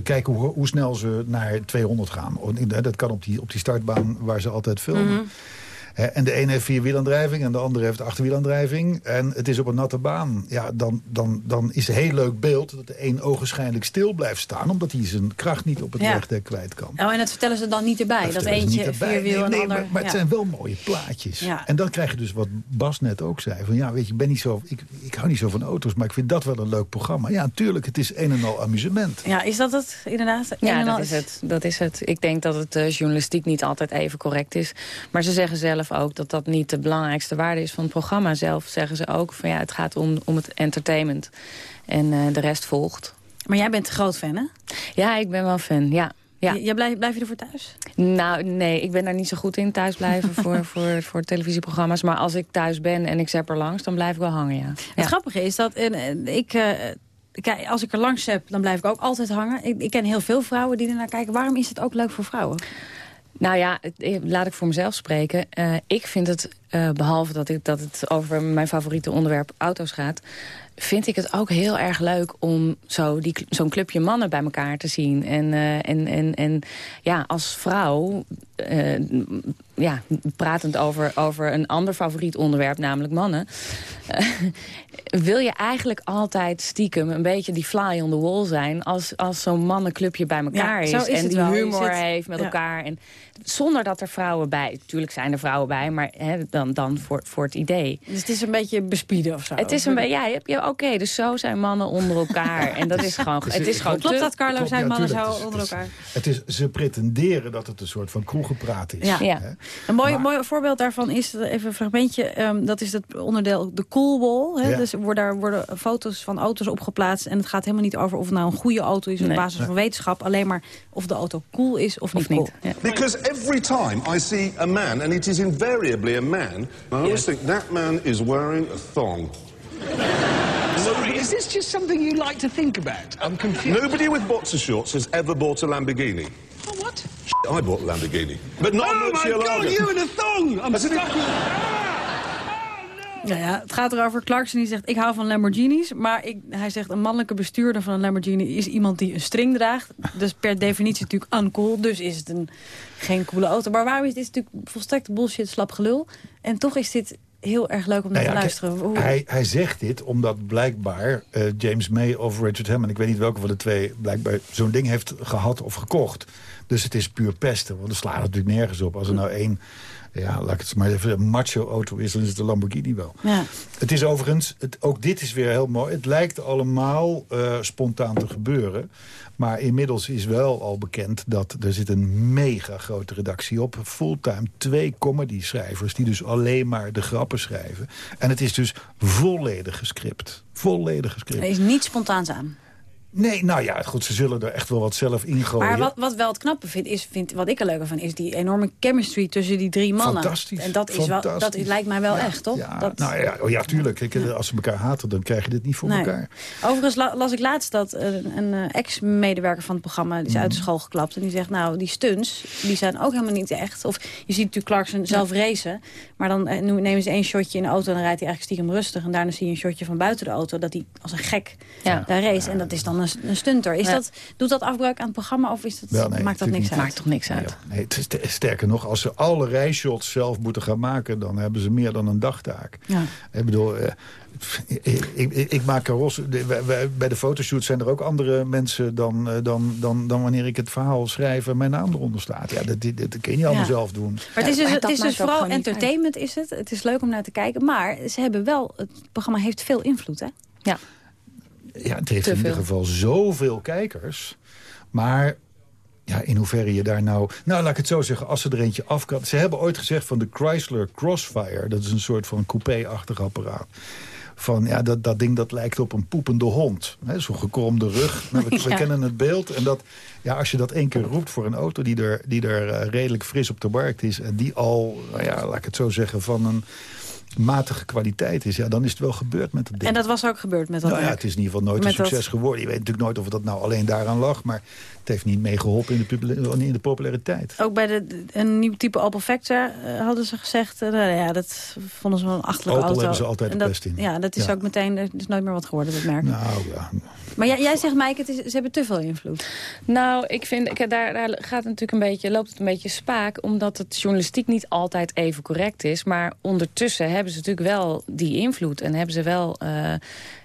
kijken hoe, hoe snel ze naar 200 gaan. Dat kan op die, op die startbaan waar ze altijd filmen. Mhm. En de ene heeft vierwielaandrijving en de andere heeft achterwielaandrijving. En het is op een natte baan. Ja, dan, dan, dan is een heel leuk beeld dat de een ogenschijnlijk stil blijft staan... omdat hij zijn kracht niet op het Ja. wegdek kwijt kan. Oh, en dat vertellen ze dan niet erbij? Dat, ze eentje vierwiel Nee, en ander... maar, maar het ja. zijn wel mooie plaatjes. Ja. En dan krijg je dus wat Bas net ook zei. Van ja, weet je, ik ben niet zo. Ik, ik hou niet zo van auto's, maar ik vind dat wel een leuk programma. Ja, natuurlijk, het is een en al amusement. Ja, is dat het inderdaad? Een Ja, en dat is het. Dat is het. Ik denk dat het eh, journalistiek niet altijd even correct is. Maar ze zeggen zelf ook dat dat niet de belangrijkste waarde is van het programma. Zelf zeggen ze ook van ja, het gaat om, om het entertainment. En eh, de rest volgt. Maar jij bent een groot fan, hè? Ja, ik ben wel fan, ja. ja. Jij blijf, blijf je ervoor thuis? Nou, nee, ik ben daar niet zo goed in thuisblijven voor, voor, voor televisieprogramma's. Maar als ik thuis ben en ik zap er langs, dan blijf ik wel hangen, ja. Het grappige is dat eh, ik... eh, Kijk, als ik er langs heb, dan blijf ik ook altijd hangen. Ik, ik ken heel veel vrouwen die ernaar kijken. Waarom is het ook leuk voor vrouwen? Nou ja, eh, laat ik voor mezelf spreken. Eh, ik vind het, eh, behalve dat, ik, dat het over mijn favoriete onderwerp auto's gaat... vind ik het ook heel erg leuk om zo'n clubje mannen bij elkaar te zien. En, en, en, en ja, als vrouw, ja, pratend over, over een ander favoriet onderwerp, namelijk mannen... eh, wil je eigenlijk altijd stiekem een beetje die fly on the wall zijn... als, als zo'n mannenclubje bij elkaar Ja, is. en die wel. Humor heeft met ja. elkaar. En zonder dat er vrouwen bij... Tuurlijk zijn er vrouwen bij, maar hè, dan, dan voor, voor het idee. Dus het is een beetje bespieden of zo? Het is een beetje, ja, je hebt- ja, oké, dus zo zijn mannen onder elkaar. En dat is gewoon, het is gewoon Klopt te- dat, Carlo? Klopt, Zijn ja, mannen tuurlijk. zo Het is- onder het is- elkaar? Het is, ze pretenderen dat het een soort van kroegenpraat is. Ja. Hè? Ja. Een mooi, Maar- mooi voorbeeld daarvan is, even een fragmentje... ehm, dat is het onderdeel de cool wall. Hè? Ja. Dus worden, daar worden foto's van auto's opgeplaatst. En het gaat helemaal niet over of het nou een goede auto is... op Nee. basis van wetenschap. Alleen maar of de auto cool is of niet cool. Because every time I see a man, and it is invariably a man, I always think that man is wearing a thong. Sorry, is this just something you like to think about? I'm confused. Nobody with boxer shorts has ever bought a Lamborghini. Oh, what? I bought a Lamborghini, but not oh my god, you in a thong! I'm stuck. Nou ja, het gaat erover. Clarkson die zegt, ik hou van Lamborghinis. Maar ik, hij zegt, een mannelijke bestuurder van een Lamborghini... is iemand die een string draagt. Dus per definitie natuurlijk uncool. Dus is het een, geen coole auto. Maar waarom is dit natuurlijk volstrekt bullshit, slap gelul? En toch is dit heel erg leuk om naar Nou te luisteren. Hoe- Hij, hij zegt dit omdat blijkbaar eh, James May of Richard Hammond... ik weet niet welke van de twee blijkbaar zo'n ding heeft gehad of gekocht. Dus het is puur pesten, want er slaat natuurlijk nergens op. Als er nou één, ja, laat ik het maar even een macho-auto is... dan is het de Lamborghini wel. Ja. Het is overigens, het, ook dit is weer heel mooi. Het lijkt allemaal eh, spontaan te gebeuren. Maar inmiddels is wel al bekend dat er zit een mega grote redactie op. Fulltime twee comedy schrijvers die dus alleen maar de grap grappen schrijven. En het is dus volledig gescript. Volledig gescript. Er is niets spontaans aan. Nee, nou ja, goed, ze zullen er echt wel wat zelf ingooien. Maar wat, wat wel het knappe vind, is, vind, wat ik er leuker van, is die enorme chemistry tussen die drie mannen. Fantastisch. En dat, is wel, dat is, lijkt mij wel echt, toch? Ja, dat, nou ja, oh ja, tuurlijk. Kijk, Als ze elkaar haten, dan krijg je dit niet voor Nee. elkaar. Overigens la- las ik laatst dat eh, een eh, ex-medewerker van het programma... die is Mhm. uit de school geklapt en die zegt... nou, die stunts, die zijn ook helemaal niet echt. Of je ziet natuurlijk Clarkson zelf racen... maar dan eh, nemen ze één shotje in de auto... en dan rijdt hij eigenlijk stiekem rustig. En daarna zie je een shotje van buiten de auto... dat hij als een gek Ja. daar race. En dat is dan een, een stunter. Is Ja. dat, doet dat afbreuk aan het programma of is dat, nee, maakt dat niks niet. uit? Maakt toch niks uit. Nee, het is st- sterker nog, als ze alle rijshots zelf moeten gaan maken... dan hebben ze meer dan een dagtaak. Ja. Ik bedoel, eh, ik, ik, ik maak Bij de fotoshoot zijn er ook andere mensen dan, eh, dan, dan, dan wanneer ik het verhaal schrijf en mijn naam eronder staat. Ja, dat, dat, dat kun je niet allemaal Ja. zelf doen. Maar het is dus, het dat is dus vooral entertainment, is het. Het is leuk om naar te kijken. Maar ze hebben wel, het programma heeft veel invloed, hè? Ja. Ja, het heeft in ieder geval zoveel kijkers. Maar ja, in hoeverre je daar nou... Nou, laat ik het zo zeggen, als ze er eentje af kan... Ze hebben ooit gezegd van de Chrysler Crossfire... dat is een soort van coupé-achtig apparaat. Van, ja, dat, dat ding dat lijkt op een poepende hond. Zo'n gekromde rug. Nou, we, kennen het beeld. En dat, ja, als je dat één keer roept voor een auto... die er, die er eh, redelijk fris op de markt is... en die al, nou ja, laat ik het zo zeggen... van een matige kwaliteit is... ja, dan is het wel gebeurd met dat ding. En dat was ook gebeurd met dat Nou ja, het is in ieder geval nooit Met een dat- succes geworden. Je weet natuurlijk nooit of dat nou alleen daaraan lag. Maar het heeft niet meegeholpen in, de in de populariteit. Ook bij de, een nieuw type Opel Vectra eh, hadden ze gezegd... eh, nou ja, dat vonden ze wel een achterlijke Opel auto. hebben ze altijd En dat, best in. Ja, dat is Ja. ook meteen... Er is nooit meer wat geworden, dat merk. Nou ja, Maar jij, jij zegt, Mike, het is, ze hebben te veel invloed. Nou, ik vind, ik, daar, daar gaat het natuurlijk een beetje, loopt het een beetje spaak... omdat het journalistiek niet altijd even correct is. Maar ondertussen hebben ze natuurlijk wel die invloed... en hebben ze wel eh,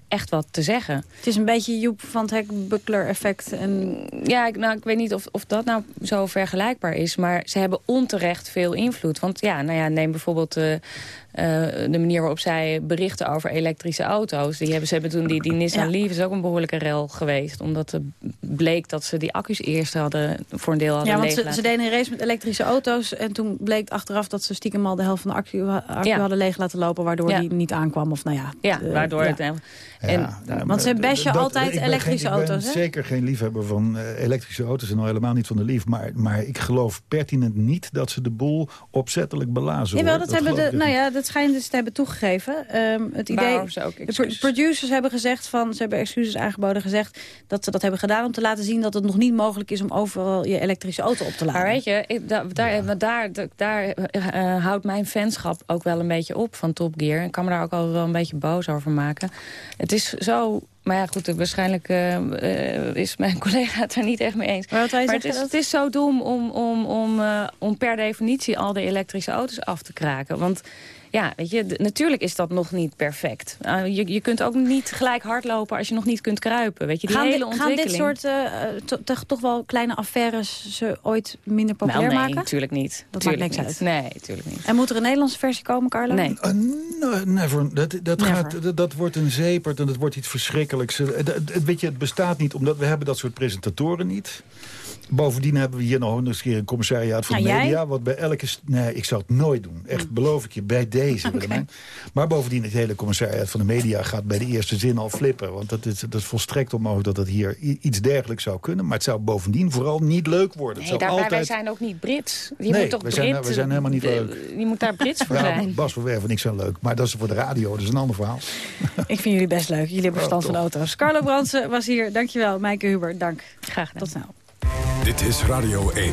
echt wat te zeggen. Het is een beetje Joep van het Hek Buckler effect. En... Ja, ik, nou, ik weet niet of, of dat nou zo vergelijkbaar is... maar ze hebben onterecht veel invloed. Want ja, nou ja, neem bijvoorbeeld... eh, de manier waarop zij berichten over elektrische auto's. Die hebben, ze hebben toen die, die Nissan Ja. Leaf is ook een behoorlijke rel geweest. Omdat het bleek dat ze die accu's eerst hadden, voor een deel hadden Ja, want ze, deden een race met elektrische auto's. En toen bleek achteraf dat ze stiekem al de helft van de accu, accu Ja. hadden leeg laten lopen. Waardoor Ja. die niet aankwam. Of nou ja. Ja, eh, waardoor ja. het... En, Ja, nou, want ze dat- altijd elektrische geen- auto's, Ik hè? zeker geen liefhebber van eh, elektrische auto's en al helemaal niet van de lief. Maar, maar ik geloof pertinent niet dat ze de boel opzettelijk belazen. Jawel, hoor. dat, hebben de, nou ja, dat schijnen ze te hebben toegegeven. Ehm, het idee, ook de producers hebben gezegd van, ze hebben excuses aangeboden gezegd dat ze dat hebben gedaan om te laten zien dat het nog niet mogelijk is om overal je elektrische auto op te laden. Maar weet je, ik, da- daar, daar, da- daar eh, eh, houdt mijn fanschap ook wel een beetje op van Top Gear. Ik kan me daar ook al wel een beetje boos over maken. Het is zo... Maar ja, goed, waarschijnlijk eh, is mijn collega het er niet echt mee eens. Maar wat wij Maar het is, het is zo dom om, om, om, om per definitie al de elektrische auto's af te kraken. Want ja, weet je, natuurlijk is dat nog niet perfect. Uh, je, je kunt ook niet gelijk hardlopen als je nog niet kunt kruipen. Weet je, die gaan, hele dit, gaan dit soort eh, to- toch, toch wel kleine affaires ze ooit minder populair Nou, nee, maken? natuurlijk niet. Dat Tuurlijk maakt niks niet. uit. Nee, natuurlijk niet. En moet er een Nederlandse versie komen, Carlo? Nee. Uh, no, never. Dat, dat, Never. Gaat, dat, dat wordt een zeepert en dat wordt iets verschrikkelijks. Eh, dat- dat- weet je, het bestaat niet, omdat we hebben dat soort presentatoren niet. Bovendien hebben we hier nog eens een keer een commissariaat voor Ja, de jij? media. Wat bij elke... Nee, ik zou het nooit doen. Echt, beloof ik je, bij deze. Maar bovendien, het hele commissariaat van de media gaat bij de eerste zin al flippen. Want dat is, dat is volstrekt onmogelijk dat het hier iets dergelijks zou kunnen. Maar het zou bovendien vooral niet leuk worden. Het Nee, daarbij, altijd... wij zijn ook niet Brits. Je Nee, moet toch we zijn- Brit, we zijn helemaal niet de- leuk. Je moet daar Brits voor Ja, zijn. Bas van Werven, niks aan leuk. Maar dat is voor de radio, dat is een ander verhaal. Ik vind jullie best leuk. Jullie hebben verstand Oh, van auto's. Carlo Brandsen was hier. Dankjewel. Maaike Huber, dank. Graag gedaan. Tot snel. Dit is Radio 1.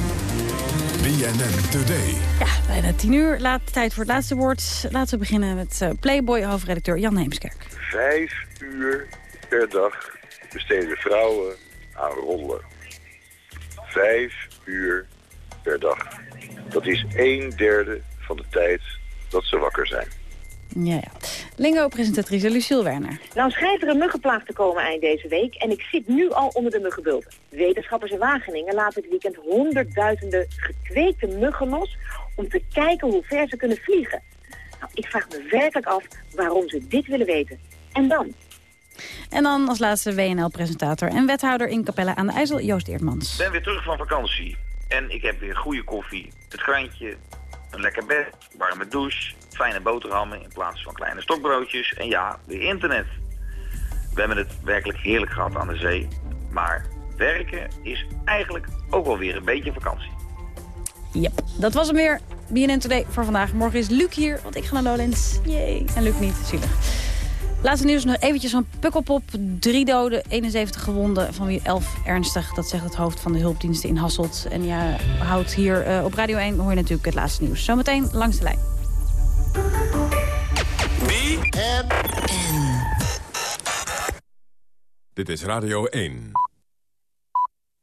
BNN Today. Ja, bijna tien uur. Laat, tijd voor het laatste woord. Laten we beginnen met eh, Playboy-hoofdredacteur Jan Heemskerk. Vijf uur per dag besteden vrouwen aan rollen. Vijf uur per dag. Dat is een derde van de tijd dat ze wakker zijn. Ja, ja. Lingo-presentatrice Lucille Werner. Nou schijnt er een muggenplaag te komen eind deze week en ik zit nu al onder de muggenbulten. Wetenschappers in Wageningen laten dit weekend honderdduizenden gekweekte muggen los om te kijken hoe ver ze kunnen vliegen. Nou, ik vraag me werkelijk af waarom ze dit willen weten. En dan? En dan als laatste WNL-presentator en wethouder in Capelle aan de IJssel, Joost Eertmans. Ik ben weer terug van vakantie. En ik heb weer goede koffie, het krantje, een lekker bed, warme douche, fijne boterhammen in plaats van kleine stokbroodjes en ja, weer internet. We hebben het werkelijk heerlijk gehad aan de zee, maar werken is eigenlijk ook wel weer een beetje vakantie. Yep, dat was hem weer. BNN Today voor vandaag. Morgen is Luc hier, want ik ga naar Lowlands. Jee. En Luc niet, zielig. Laatste nieuws nog eventjes van Pukkelpop. Drie doden, 71 gewonden, van wie 11 ernstig. Dat zegt het hoofd van de hulpdiensten in Hasselt. En ja, houdt hier uh, op Radio 1 hoor je natuurlijk het laatste nieuws. Zometeen langs de lijn. Dit is Radio 1.